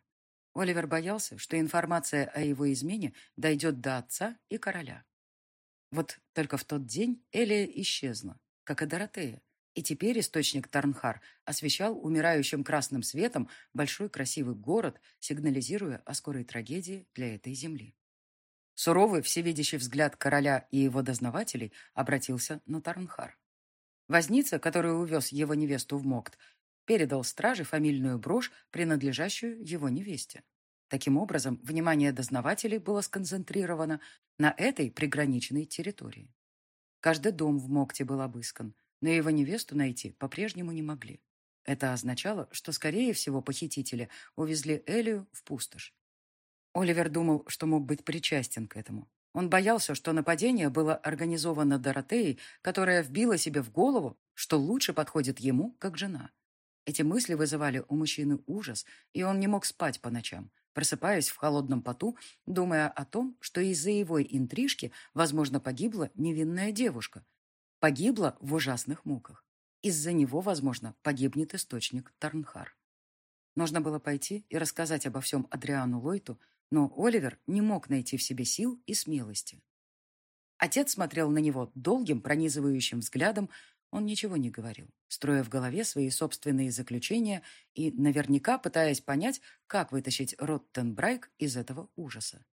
Оливер боялся, что информация о его измене дойдет до отца и короля. Вот только в тот день Элия исчезла, как и Доротея, и теперь источник Тарнхар освещал умирающим красным светом большой красивый город, сигнализируя о скорой трагедии для этой земли. Суровый всевидящий взгляд короля и его дознавателей обратился на Тарнхар. Возница, который увез его невесту в Мокт, передал страже фамильную брошь, принадлежащую его невесте. Таким образом, внимание дознавателей было сконцентрировано на этой приграничной территории. Каждый дом в Мокте был обыскан, но его невесту найти по-прежнему не могли. Это означало, что, скорее всего, похитители увезли Элию в пустошь. Оливер думал, что мог быть причастен к этому. Он боялся, что нападение было организовано Доротеей, которая вбила себе в голову, что лучше подходит ему, как жена. Эти мысли вызывали у мужчины ужас, и он не мог спать по ночам, просыпаясь в холодном поту, думая о том, что из-за его интрижки, возможно, погибла невинная девушка. Погибла в ужасных муках. Из-за него, возможно, погибнет источник Тарнхар. Нужно было пойти и рассказать обо всем Адриану Лойту, но Оливер не мог найти в себе сил и смелости. Отец смотрел на него долгим, пронизывающим взглядом, он ничего не говорил, строя в голове свои собственные заключения и наверняка пытаясь понять, как вытащить Роттенбрайк из этого ужаса.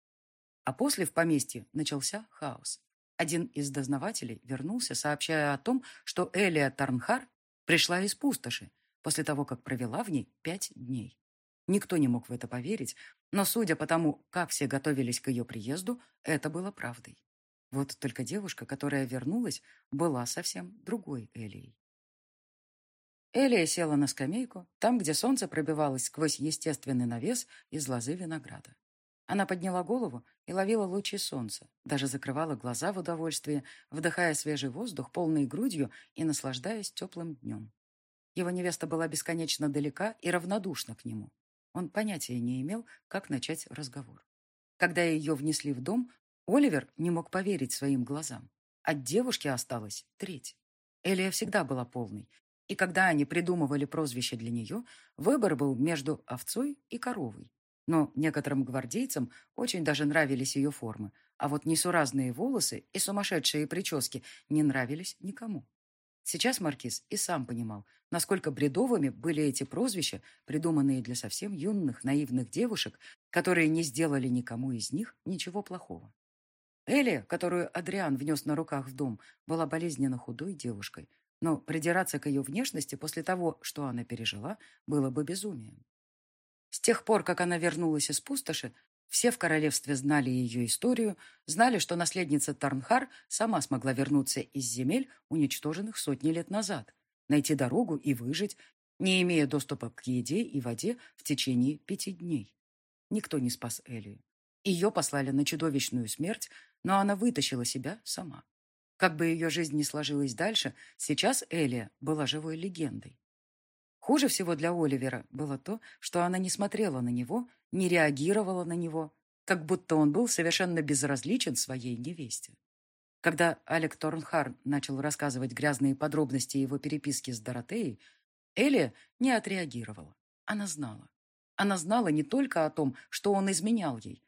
А после в поместье начался хаос. Один из дознавателей вернулся, сообщая о том, что Элия Тарнхар пришла из пустоши после того, как провела в ней пять дней. Никто не мог в это поверить, но, судя по тому, как все готовились к ее приезду, это было правдой. Вот только девушка, которая вернулась, была совсем другой Элией. Элия села на скамейку, там, где солнце пробивалось сквозь естественный навес из лозы винограда. Она подняла голову и ловила лучи солнца, даже закрывала глаза в удовольствии, вдыхая свежий воздух полной грудью и наслаждаясь теплым днем. Его невеста была бесконечно далека и равнодушна к нему. Он понятия не имел, как начать разговор. Когда ее внесли в дом, Оливер не мог поверить своим глазам. От девушки осталась треть. Элия всегда была полной, и когда они придумывали прозвище для нее, выбор был между овцой и коровой. Но некоторым гвардейцам очень даже нравились ее формы, а вот несуразные волосы и сумасшедшие прически не нравились никому. Сейчас Маркиз и сам понимал, насколько бредовыми были эти прозвища, придуманные для совсем юных, наивных девушек, которые не сделали никому из них ничего плохого. Элли, которую Адриан внес на руках в дом, была болезненно худой девушкой, но придираться к ее внешности после того, что она пережила, было бы безумием. С тех пор, как она вернулась из пустоши, все в королевстве знали ее историю, знали, что наследница Тарнхар сама смогла вернуться из земель, уничтоженных сотни лет назад, найти дорогу и выжить, не имея доступа к еде и воде в течение пяти дней. Никто не спас Элию. Ее послали на чудовищную смерть, но она вытащила себя сама. Как бы ее жизнь ни сложилась дальше, сейчас Элия была живой легендой. Хуже всего для Оливера было то, что она не смотрела на него, не реагировала на него, как будто он был совершенно безразличен своей невесте. Когда Алек Торнхар начал рассказывать грязные подробности его переписки с Доротеей, Элия не отреагировала. Она знала. Она знала не только о том, что он изменял ей,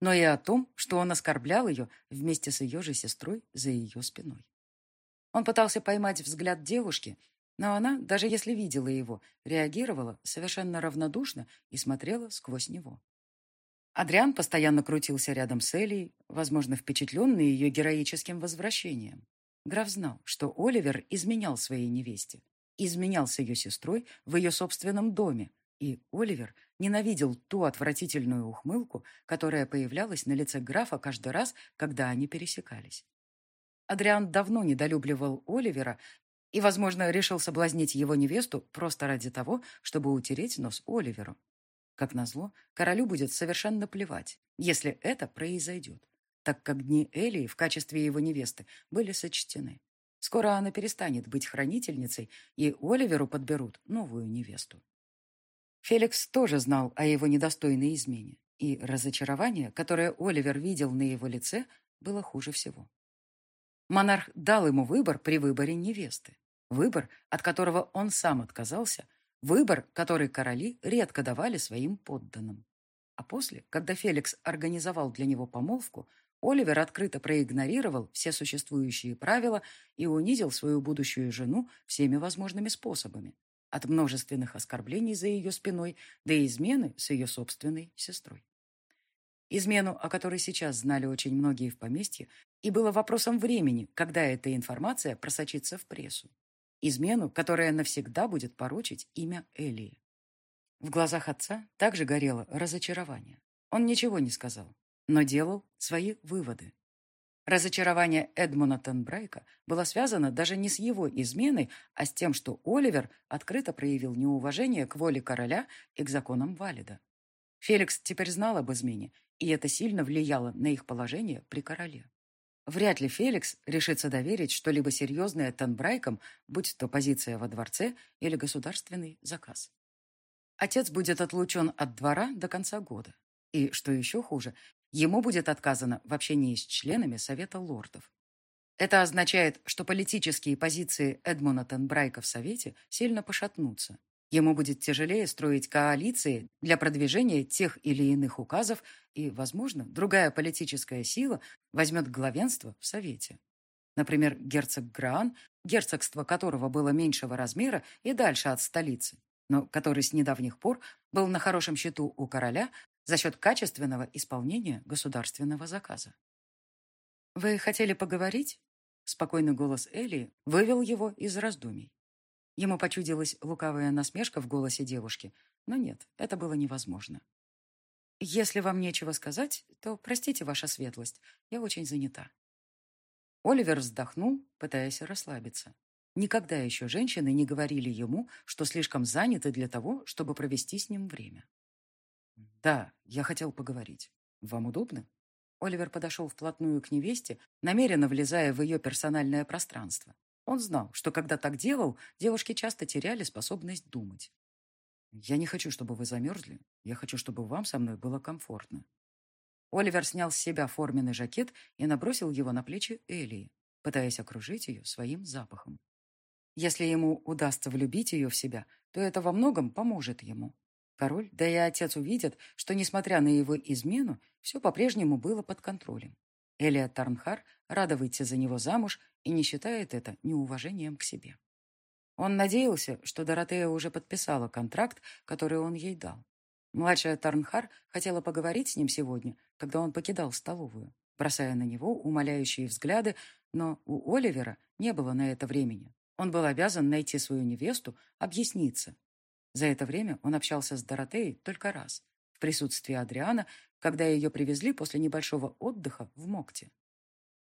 но и о том, что он оскорблял ее вместе с ее же сестрой за ее спиной. Он пытался поймать взгляд девушки, но она, даже если видела его, реагировала совершенно равнодушно и смотрела сквозь него. Адриан постоянно крутился рядом с Элией, возможно, впечатленный ее героическим возвращением. Граф знал, что Оливер изменял своей невесте, изменял с ее сестрой в ее собственном доме, и Оливер ненавидел ту отвратительную ухмылку, которая появлялась на лице графа каждый раз, когда они пересекались. Адриан давно недолюбливал Оливера и, возможно, решил соблазнить его невесту просто ради того, чтобы утереть нос Оливеру. Как назло, королю будет совершенно плевать, если это произойдет, так как дни Элии в качестве его невесты были сочтены. Скоро она перестанет быть хранительницей, и Оливеру подберут новую невесту. Феликс тоже знал о его недостойной измене, и разочарование, которое Оливер видел на его лице, было хуже всего. Монарх дал ему выбор при выборе невесты. Выбор, от которого он сам отказался, выбор, который короли редко давали своим подданным. А после, когда Феликс организовал для него помолвку, Оливер открыто проигнорировал все существующие правила и унизил свою будущую жену всеми возможными способами, от множественных оскорблений за ее спиной до измены с ее собственной сестрой. Измену, о которой сейчас знали очень многие в поместье, и было вопросом времени, когда эта информация просочится в прессу. Измену, которая навсегда будет порочить имя Элии. В глазах отца также горело разочарование. Он ничего не сказал, но делал свои выводы. Разочарование Эдмона Тенбрейка было связано даже не с его изменой, а с тем, что Оливер открыто проявил неуважение к воле короля и к законам Валида. Феликс теперь знал об измене, и это сильно влияло на их положение при короле. Вряд ли Феликс решится доверить что-либо серьезное Тенбрайкам, будь то позиция во дворце или государственный заказ. Отец будет отлучен от двора до конца года. И, что еще хуже, ему будет отказано в общении с членами Совета лордов. Это означает, что политические позиции Эдмона Тенбрайка в Совете сильно пошатнутся. Ему будет тяжелее строить коалиции для продвижения тех или иных указов, и, возможно, другая политическая сила возьмет главенство в Совете. Например, герцог Граан, герцогство которого было меньшего размера и дальше от столицы, но который с недавних пор был на хорошем счету у короля за счет качественного исполнения государственного заказа. «Вы хотели поговорить?» Спокойный голос Элли вывел его из раздумий. Ему почудилась лукавая насмешка в голосе девушки, но нет, это было невозможно. «Если вам нечего сказать, то простите, ваша светлость, я очень занята». Оливер вздохнул, пытаясь расслабиться. Никогда еще женщины не говорили ему, что слишком заняты для того, чтобы провести с ним время. «Да, я хотел поговорить. Вам удобно?» Оливер подошел вплотную к невесте, намеренно влезая в ее персональное пространство. Он знал, что когда так делал, девушки часто теряли способность думать. «Я не хочу, чтобы вы замерзли. Я хочу, чтобы вам со мной было комфортно». Оливер снял с себя форменный жакет и набросил его на плечи Элии, пытаясь окружить ее своим запахом. Если ему удастся влюбить ее в себя, то это во многом поможет ему. Король, да и отец увидят, что, несмотря на его измену, все по-прежнему было под контролем. Элия Тарнхар рада выйти за него замуж и не считает это неуважением к себе. Он надеялся, что Доротея уже подписала контракт, который он ей дал. Младшая Тарнхар хотела поговорить с ним сегодня, когда он покидал столовую, бросая на него умоляющие взгляды, но у Оливера не было на это времени. Он был обязан найти свою невесту, объясниться. За это время он общался с Доротеей только раз, в присутствии Адриана, когда ее привезли после небольшого отдыха в Мокте.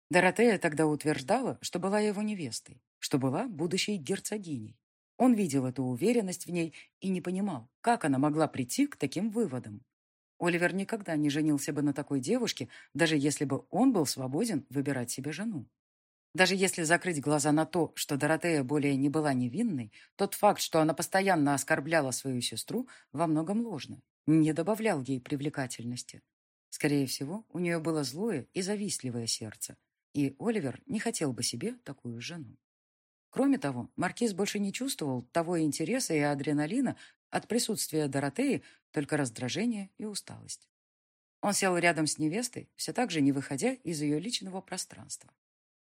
Доротея тогда утверждала, что была его невестой, что была будущей герцогиней. Он видел эту уверенность в ней и не понимал, как она могла прийти к таким выводам. Оливер никогда не женился бы на такой девушке, даже если бы он был свободен выбирать себе жену. Даже если закрыть глаза на то, что Доротея более не была невинной, тот факт, что она постоянно оскорбляла свою сестру, во многом ложно, не добавлял ей привлекательности. Скорее всего, у нее было злое и завистливое сердце, и Оливер не хотел бы себе такую жену. Кроме того, Маркиз больше не чувствовал того интереса и адреналина от присутствия Доротеи, только раздражение и усталость. Он сел рядом с невестой, все так же не выходя из ее личного пространства.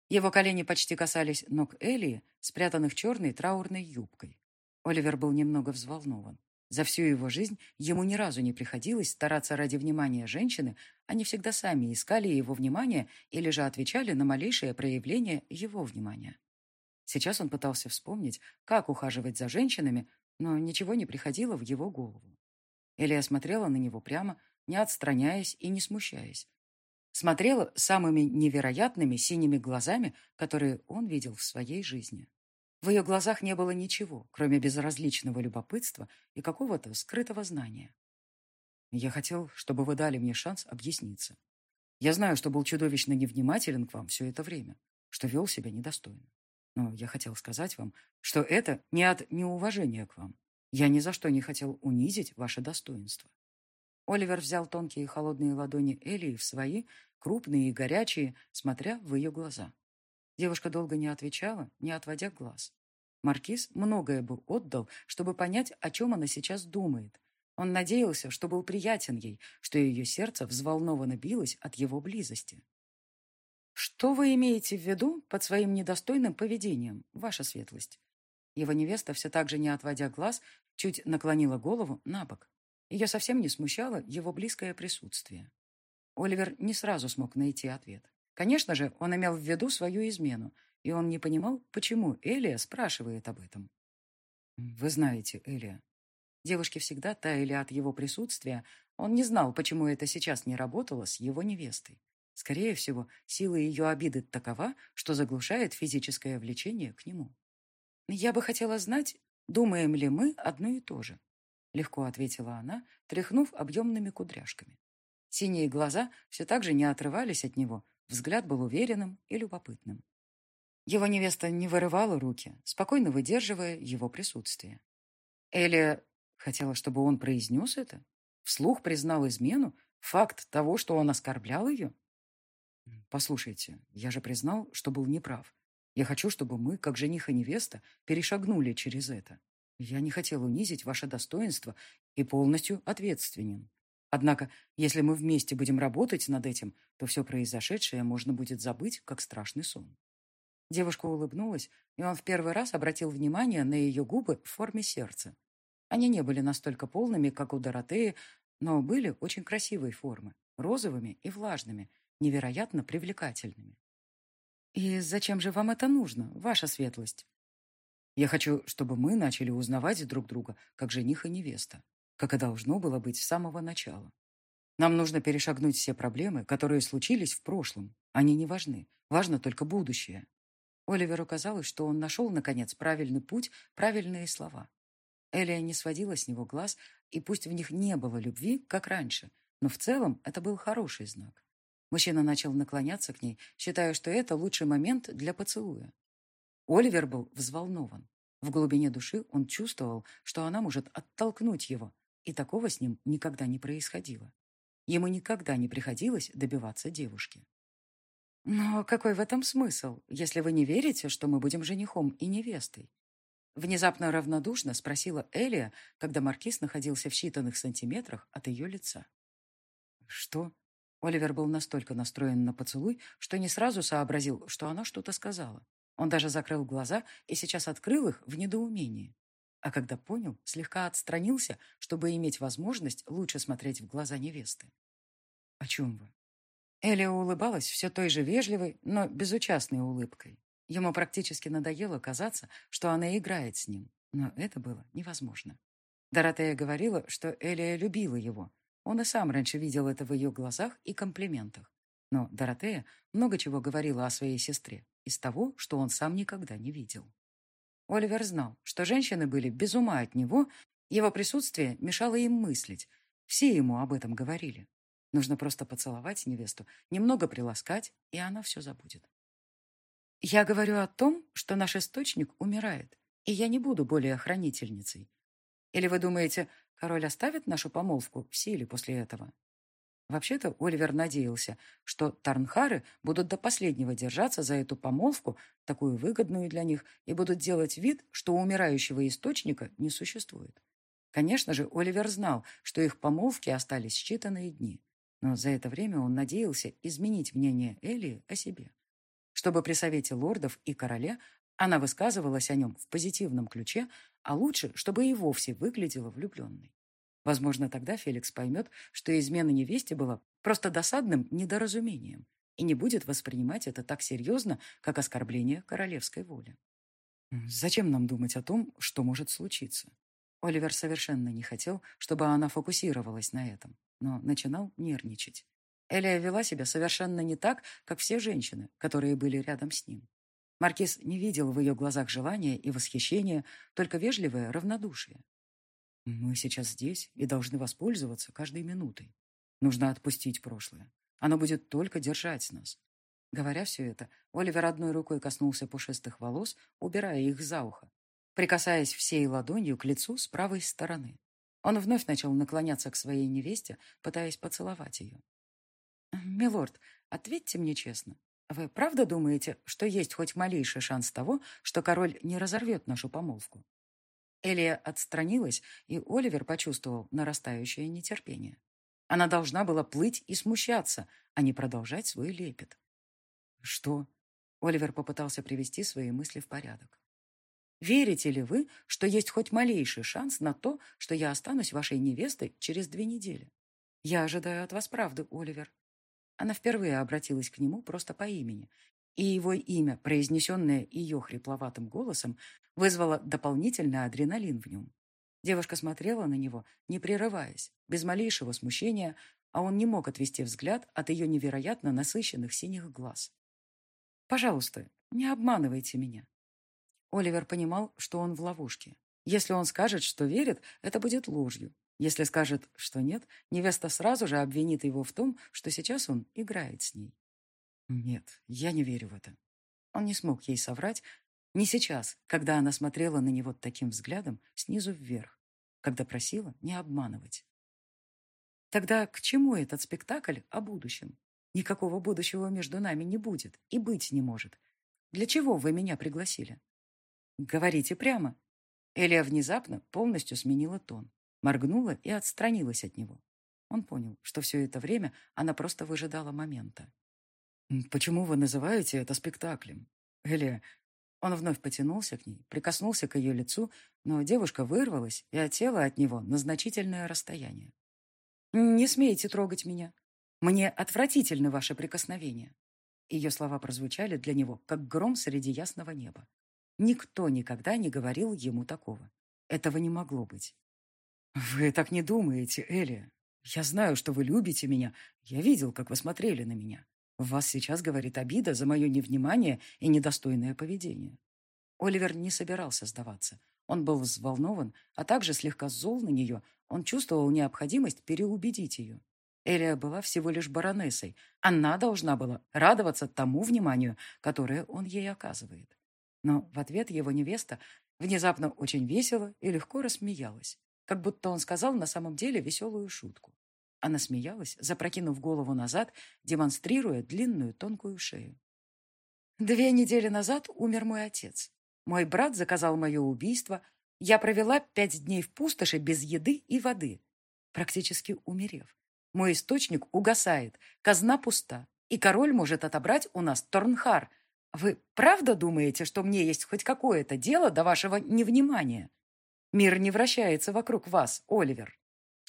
Его колени почти касались ног Элии, спрятанных черной траурной юбкой. Оливер был немного взволнован. За всю его жизнь ему ни разу не приходилось стараться ради внимания женщины, они всегда сами искали его внимание или же отвечали на малейшее проявление его внимания. Сейчас он пытался вспомнить, как ухаживать за женщинами, но ничего не приходило в его голову. Элия смотрела на него прямо, не отстраняясь и не смущаясь. Смотрела самыми невероятными синими глазами, которые он видел в своей жизни. В ее глазах не было ничего, кроме безразличного любопытства и какого-то скрытого знания. Я хотел, чтобы вы дали мне шанс объясниться. Я знаю, что был чудовищно невнимателен к вам все это время, что вел себя недостойно. Но я хотел сказать вам, что это не от неуважения к вам. Я ни за что не хотел унизить ваше достоинство. Оливер взял тонкие холодные ладони Элии в свои, крупные и горячие, смотря в ее глаза. Девушка долго не отвечала, не отводя глаз. Маркиз многое бы отдал, чтобы понять, о чем она сейчас думает. Он надеялся, что был приятен ей, что ее сердце взволнованно билось от его близости. «Что вы имеете в виду под своим недостойным поведением, ваша светлость?» Его невеста, все так же не отводя глаз, чуть наклонила голову на бок. Ее совсем не смущало его близкое присутствие. Оливер не сразу смог найти ответ. Конечно же, он имел в виду свою измену, и он не понимал, почему Элия спрашивает об этом. «Вы знаете, Элия». Девушки всегда таяли от его присутствия. Он не знал, почему это сейчас не работало с его невестой. Скорее всего, сила ее обиды такова, что заглушает физическое влечение к нему. «Я бы хотела знать, думаем ли мы одно и то же», легко ответила она, тряхнув объемными кудряшками. Синие глаза все так же не отрывались от него, Взгляд был уверенным и любопытным. Его невеста не вырывала руки, спокойно выдерживая его присутствие. Элия хотела, чтобы он произнес это? Вслух признал измену? Факт того, что он оскорблял ее? Послушайте, я же признал, что был неправ. Я хочу, чтобы мы, как жених и невеста, перешагнули через это. Я не хотел унизить ваше достоинство и полностью ответственен. Однако, если мы вместе будем работать над этим, то все произошедшее можно будет забыть, как страшный сон. Девушка улыбнулась, и он в первый раз обратил внимание на ее губы в форме сердца. Они не были настолько полными, как у Доротеи, но были очень красивой формы, розовыми и влажными, невероятно привлекательными. «И зачем же вам это нужно, ваша светлость?» «Я хочу, чтобы мы начали узнавать друг друга, как жених и невеста как и должно было быть с самого начала. Нам нужно перешагнуть все проблемы, которые случились в прошлом. Они не важны. Важно только будущее. Оливеру казалось, что он нашел, наконец, правильный путь, правильные слова. Элия не сводила с него глаз, и пусть в них не было любви, как раньше, но в целом это был хороший знак. Мужчина начал наклоняться к ней, считая, что это лучший момент для поцелуя. Оливер был взволнован. В глубине души он чувствовал, что она может оттолкнуть его, и такого с ним никогда не происходило. Ему никогда не приходилось добиваться девушки. «Но какой в этом смысл, если вы не верите, что мы будем женихом и невестой? Внезапно равнодушно спросила Элия, когда маркиз находился в считанных сантиметрах от ее лица.
«Что?» Оливер был настолько настроен на поцелуй, что не сразу сообразил, что она что-то сказала. Он даже закрыл глаза и сейчас открыл их в недоумении. А когда понял, слегка отстранился, чтобы иметь возможность лучше смотреть в глаза невесты. «О чем вы?» Элия улыбалась все той же вежливой, но безучастной улыбкой. Ему практически надоело казаться, что она играет с ним, но это было невозможно. Доротея говорила, что Элия любила его. Он и сам раньше видел это в ее глазах и комплиментах. Но Доротея много чего говорила о своей сестре, из того, что он сам никогда не видел. Оливер знал, что женщины были без ума от него, его присутствие мешало им мыслить. Все ему об этом говорили. Нужно просто поцеловать невесту, немного приласкать, и она все забудет. Я говорю о том, что наш источник умирает, и я не буду более хранительницей. Или вы думаете, король оставит нашу помолвку в силе после этого? Вообще-то Оливер надеялся, что Тарнхары будут до последнего держаться за эту помолвку, такую выгодную для них, и будут делать вид, что умирающего источника не существует. Конечно же, Оливер знал, что их помолвки остались считанные дни, но за это время он надеялся изменить мнение Элии о себе. Чтобы при совете лордов и короля она высказывалась о нем в позитивном ключе, а лучше, чтобы и вовсе выглядела влюбленной. Возможно, тогда Феликс поймет, что измена невесте была просто досадным недоразумением и не будет воспринимать это так серьезно, как оскорбление королевской воли. Зачем нам думать о том, что может случиться? Оливер совершенно не хотел, чтобы она фокусировалась на этом, но начинал нервничать. Элия вела себя совершенно не так, как все женщины, которые были рядом с ним. Маркиз не видел в ее глазах желания и восхищения, только вежливое равнодушие. Мы сейчас здесь и должны воспользоваться каждой минутой. Нужно отпустить прошлое. Оно будет только держать нас. Говоря все это, Оливер одной рукой коснулся пушистых волос, убирая их за ухо, прикасаясь всей ладонью к лицу с правой стороны. Он вновь начал наклоняться к своей невесте, пытаясь поцеловать ее. «Милорд, ответьте мне честно. Вы правда думаете, что есть хоть малейший шанс того, что король не разорвет нашу помолвку?» Элия отстранилась, и Оливер почувствовал нарастающее нетерпение. Она должна была плыть и смущаться, а не продолжать свой лепет. «Что?» Оливер попытался привести свои мысли в порядок. «Верите ли вы, что есть хоть малейший шанс на то, что я останусь вашей невестой через две недели? Я ожидаю от вас правды, Оливер». Она впервые обратилась к нему просто по имени, и его имя, произнесенное ее хрипловатым голосом, вызвало дополнительный адреналин в нем. Девушка смотрела на него, не прерываясь, без малейшего смущения, а он не мог отвести взгляд от ее невероятно насыщенных синих глаз. «Пожалуйста, не обманывайте меня». Оливер понимал, что он в ловушке. Если он скажет, что верит, это будет ложью. Если скажет, что нет, невеста сразу же обвинит его в том, что сейчас он играет с ней. Нет, я не верю в это. Он не смог ей соврать, не сейчас, когда она смотрела на него таким взглядом снизу вверх, когда просила не обманывать. Тогда к чему этот спектакль о будущем? Никакого будущего между нами не будет и быть не может. Для чего вы меня пригласили? Говорите прямо. Элия внезапно полностью сменила тон, моргнула и отстранилась от него. Он понял, что все это время она просто выжидала момента. «Почему вы называете это спектаклем? Элия, он вновь потянулся к ней, прикоснулся к ее лицу, но девушка вырвалась и отела от него на значительное расстояние. «Не смейте трогать меня. Мне отвратительны ваши прикосновения». Ее слова прозвучали для него, как гром среди ясного неба. Никто никогда не говорил ему такого. Этого не могло быть. «Вы так не думаете, Элия. Я знаю, что вы любите меня. Я видел, как вы смотрели на меня. В вас сейчас говорит обида за мое невнимание и недостойное поведение. Оливер не собирался сдаваться. Он был взволнован, а также слегка зол на нее. Он чувствовал необходимость переубедить ее. Элия была всего лишь баронессой. Она должна была радоваться тому вниманию, которое он ей оказывает. Но в ответ его невеста внезапно очень весело и легко рассмеялась, как будто он сказал на самом деле веселую шутку. Она смеялась, запрокинув голову назад, демонстрируя длинную тонкую шею. «Две недели назад умер мой отец.
Мой брат заказал мое убийство. Я провела пять дней в пустоши без еды и воды, практически умерев. Мой источник угасает, казна пуста, и король может отобрать у нас Торнхар. Вы правда думаете, что мне есть хоть какое-то дело до вашего невнимания? Мир не вращается вокруг вас, Оливер.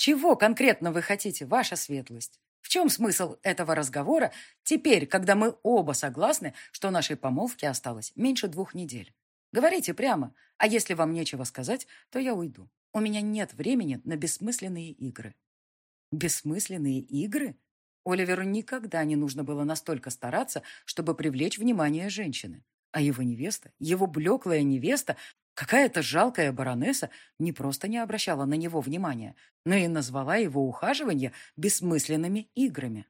Чего конкретно вы хотите, ваша светлость? В чем смысл этого разговора теперь, когда мы оба согласны, что нашей помолвке осталось меньше двух недель? Говорите прямо, а если вам нечего сказать, то я уйду. У меня нет времени на бессмысленные игры. Бессмысленные игры? Оливеру никогда не нужно было настолько стараться, чтобы привлечь внимание женщины. А его невеста, его блеклая невеста, какая-то жалкая баронесса, не просто не обращала на него внимания, но и назвала его ухаживание бессмысленными играми.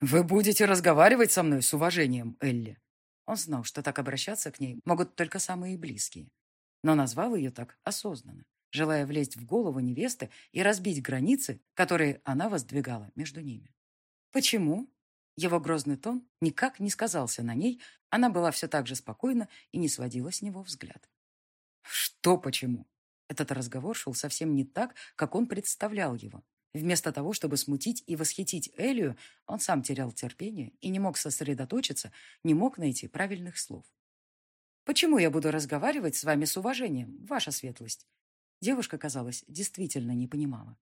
«Вы будете разговаривать со мной с уважением, Элли?» Он знал, что так обращаться к ней могут только самые близкие, но назвал ее так осознанно, желая влезть в голову невесты и разбить границы, которые она воздвигала между ними. Почему? Его грозный тон никак не сказался на ней, она была все так же спокойна и не сводила с него взгляд. Что почему? Этот разговор шел совсем не так, как он представлял его. Вместо того, чтобы смутить и восхитить Элию, он сам терял терпение и не мог сосредоточиться, не мог найти правильных слов. «Почему я буду разговаривать с вами с уважением, ваша светлость?» Девушка, казалось, действительно не понимала.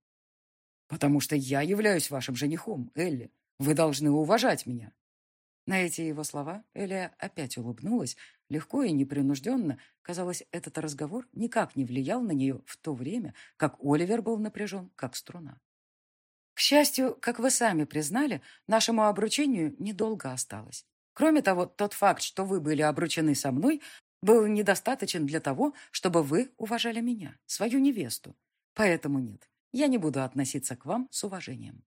«Потому что я являюсь вашим женихом, Элли. Вы должны уважать меня». На эти его слова Элия опять улыбнулась, легко и непринужденно. Казалось, этот разговор никак не влиял на нее в то время, как Оливер был напряжен, как струна. К счастью, как вы сами признали, нашему обручению недолго осталось. Кроме того, тот факт, что вы были обручены со мной, был недостаточен для того, чтобы вы уважали меня, свою невесту. Поэтому нет, я не буду относиться к вам с уважением.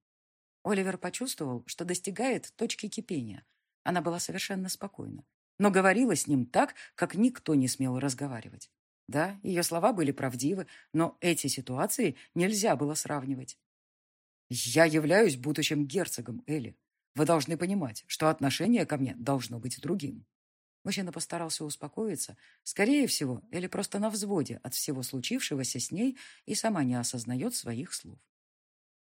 Оливер почувствовал, что достигает точки кипения. Она была совершенно спокойна, но говорила с ним так, как никто не смел разговаривать. Да, ее слова были правдивы, но эти ситуации нельзя было сравнивать. «Я являюсь будущим герцогом, Элли. Вы должны понимать, что отношение ко мне должно быть другим». Мужчина постарался успокоиться. Скорее всего, Элли просто на взводе от всего случившегося с ней и сама не осознает своих слов.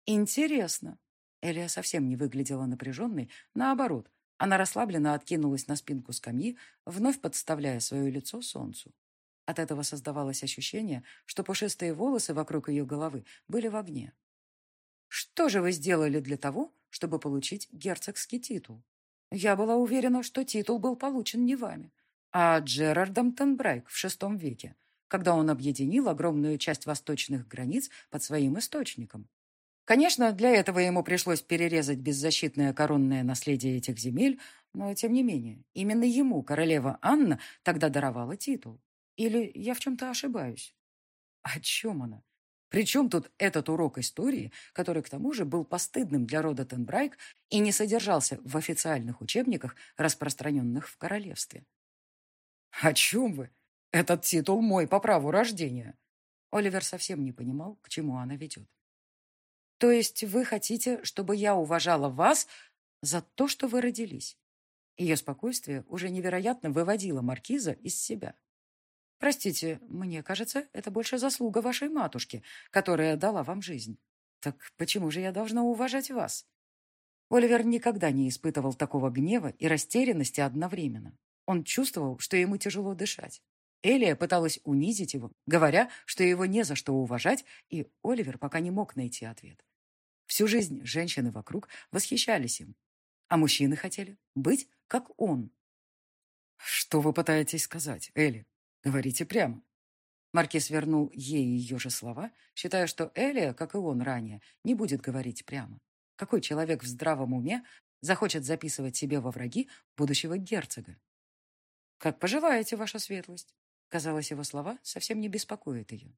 «Интересно». Элия совсем не выглядела напряженной. Наоборот, она расслабленно откинулась на спинку скамьи, вновь подставляя свое лицо солнцу. От этого создавалось ощущение, что пушистые волосы вокруг ее головы были в огне. «Что же вы сделали для того, чтобы получить герцогский титул?» Я была уверена, что титул был получен не вами, а Джерардом Тенбрайк в VI веке, когда он объединил огромную часть восточных границ под своим источником. Конечно, для этого ему пришлось перерезать беззащитное коронное наследие этих земель, но, тем не менее, именно ему королева Анна тогда даровала титул. Или я в чем-то ошибаюсь? О чем она? Причем тут этот урок истории, который к тому же был постыдным для рода Тенбрайк и не содержался в официальных учебниках, распространенных в королевстве? «О чем вы? Этот титул мой по праву рождения!» Оливер совсем не понимал, к чему она ведет. «То есть вы хотите, чтобы я уважала вас за то, что вы родились?» Ее спокойствие уже невероятно выводило маркиза из себя. Простите, мне кажется, это больше заслуга вашей матушки, которая дала вам жизнь. Так почему же я должна уважать вас? Оливер никогда не испытывал такого гнева и растерянности одновременно. Он чувствовал, что ему тяжело дышать. Элия пыталась унизить его, говоря, что его не за что уважать, и Оливер пока не мог найти ответ. Всю жизнь женщины вокруг восхищались им, а мужчины хотели быть как он. «Что вы пытаетесь сказать, Элли?» Говорите прямо. Маркиз вернул ей ее же слова, считая, что Элия, как и он ранее, не будет говорить прямо. Какой человек в здравом уме захочет записывать себе во враги будущего герцога? «Как пожелаете, ваша светлость?» Казалось, его слова совсем не беспокоят ее.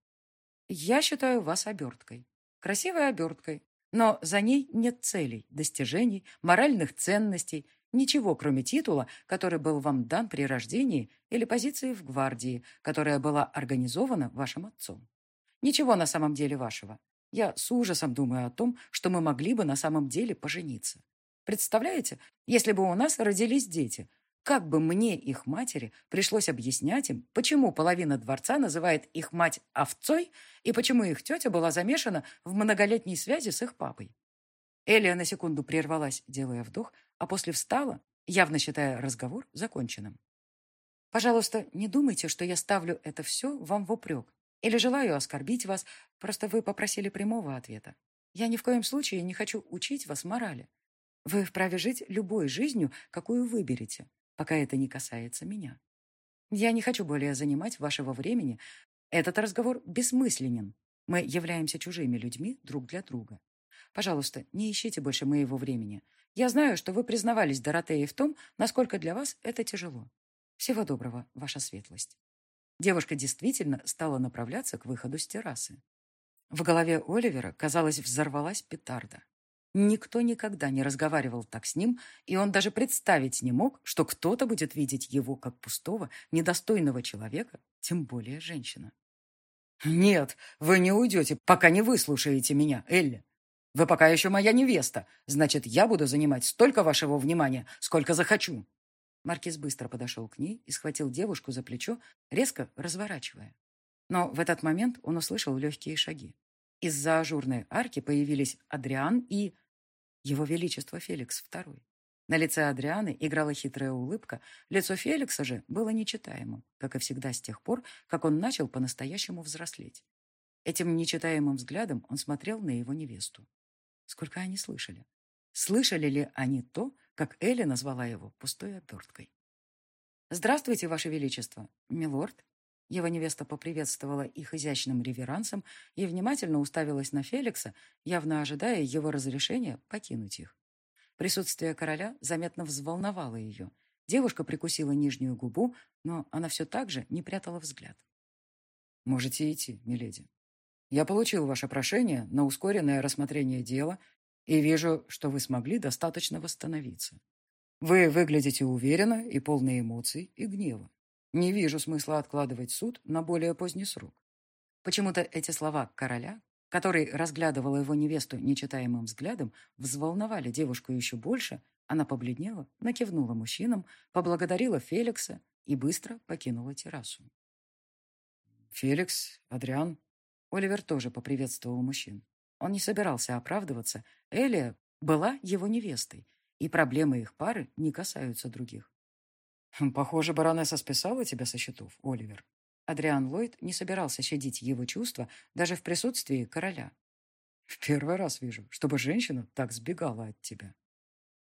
«Я считаю вас оберткой. Красивой оберткой. Но за ней нет целей, достижений, моральных ценностей, Ничего, кроме титула, который был вам дан при рождении, или позиции в гвардии, которая была организована вашим отцом. Ничего на самом деле вашего. Я с ужасом думаю о том, что мы могли бы на самом деле пожениться. Представляете, если бы у нас родились дети, как бы мне, их матери, пришлось объяснять им, почему половина дворца называет их мать овцой и почему их тетя была замешана в многолетней связи с их папой. Элия на секунду прервалась, делая вдох, а после встала, явно считая разговор законченным. «Пожалуйста, не думайте, что я ставлю это все вам в упрек или желаю оскорбить вас, просто вы попросили прямого ответа. Я ни в коем случае не хочу учить вас морали. Вы вправе жить любой жизнью, какую выберете, пока это не касается меня. Я не хочу более занимать вашего времени. Этот разговор бессмысленен. Мы являемся чужими людьми друг для друга. Пожалуйста, не ищите больше моего времени. Я знаю, что вы признавались Доротее в том, насколько для вас это тяжело. Всего доброго, ваша светлость. Девушка действительно стала направляться к выходу с террасы. В голове Оливера, казалось, взорвалась петарда. Никто никогда не разговаривал так с ним, и он даже представить не мог, что кто-то будет видеть его как пустого, недостойного человека, тем более женщина. «Нет, вы не уйдете, пока не выслушаете меня, Элли. Вы пока еще моя невеста, значит, я буду занимать столько вашего внимания, сколько захочу». Маркиз быстро подошел к ней и схватил девушку за плечо, резко разворачивая. Но в этот момент он услышал легкие шаги. Из-за ажурной арки появились Адриан и его Величество Феликс II. На лице Адрианы играла хитрая улыбка, лицо Феликса же было нечитаемым, как и всегда с тех пор, как он начал по-настоящему взрослеть. Этим нечитаемым взглядом он смотрел на его невесту. Сколько они слышали? Слышали ли они то, как Элли назвала его пустой оберткой? «Здравствуйте, Ваше Величество, милорд!» Его невеста поприветствовала их изящным реверансом и внимательно уставилась на Феликса, явно ожидая его разрешения покинуть их. Присутствие короля заметно взволновало ее. Девушка прикусила нижнюю губу, но она все так же не прятала взгляд. «Можете идти, миледи. Я получил ваше прошение на ускоренное рассмотрение дела и вижу, что вы смогли достаточно восстановиться. Вы выглядите уверенно и полны эмоций и гнева. Не вижу смысла откладывать суд на более поздний срок. Почему-то эти слова короля, который разглядывал его невесту нечитаемым взглядом, взволновали девушку еще больше. Она побледнела, накивнула мужчинам, поблагодарила Феликса и быстро покинула террасу. «Феликс, Адриан...» Оливер тоже поприветствовал мужчин. Он не собирался оправдываться. Элия была его невестой, и проблемы их пары не касаются других. Хм, «Похоже, баронесса списала тебя со счетов, Оливер». Адриан Ллойд не собирался щадить его чувства даже в присутствии короля. «В первый раз вижу, чтобы женщина так сбегала от тебя.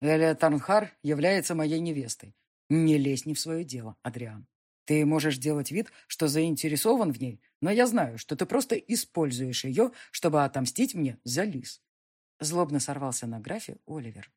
Элия Тарнхар является моей невестой. Не лезь не в свое дело, Адриан. Ты можешь делать вид, что заинтересован в ней, но я знаю, что ты просто используешь ее, чтобы отомстить мне за лис». Злобно сорвался на графе Оливер.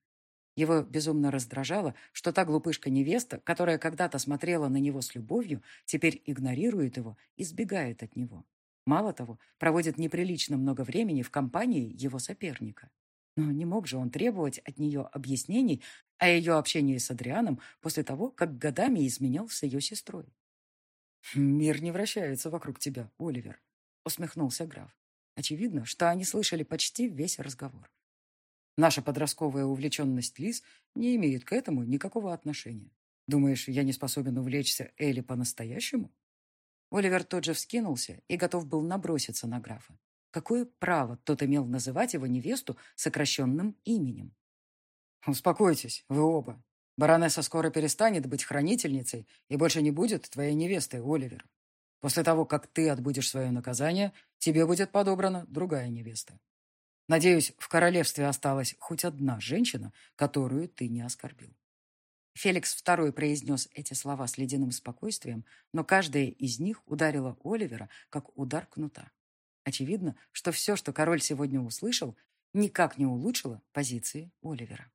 Его безумно раздражало, что та глупышка-невеста, которая когда-то смотрела на него с любовью, теперь игнорирует его и сбегает от него. Мало того, проводит неприлично много времени в компании его соперника. Но не мог же он требовать от нее объяснений о ее общении с Адрианом после того, как годами изменял с ее сестрой. «Мир не вращается вокруг тебя, Оливер», — усмехнулся граф. Очевидно, что они слышали почти весь разговор. Наша подростковая увлеченность Лиз не имеет к этому никакого отношения. Думаешь, я не способен увлечься Элли по-настоящему? Оливер тот же вскинулся и готов был наброситься на графа. Какое право тот имел называть его невесту сокращенным именем? Успокойтесь, вы оба. Баронесса скоро перестанет быть хранительницей и больше не будет твоей невестой, Оливер. После того, как ты отбудешь свое наказание, тебе будет подобрана другая невеста. Надеюсь, в королевстве осталась хоть одна женщина, которую ты не оскорбил. Феликс II произнес эти слова с ледяным спокойствием, но каждая из них ударила Оливера, как удар кнута. Очевидно, что все, что король сегодня услышал, никак не улучшило позиции Оливера.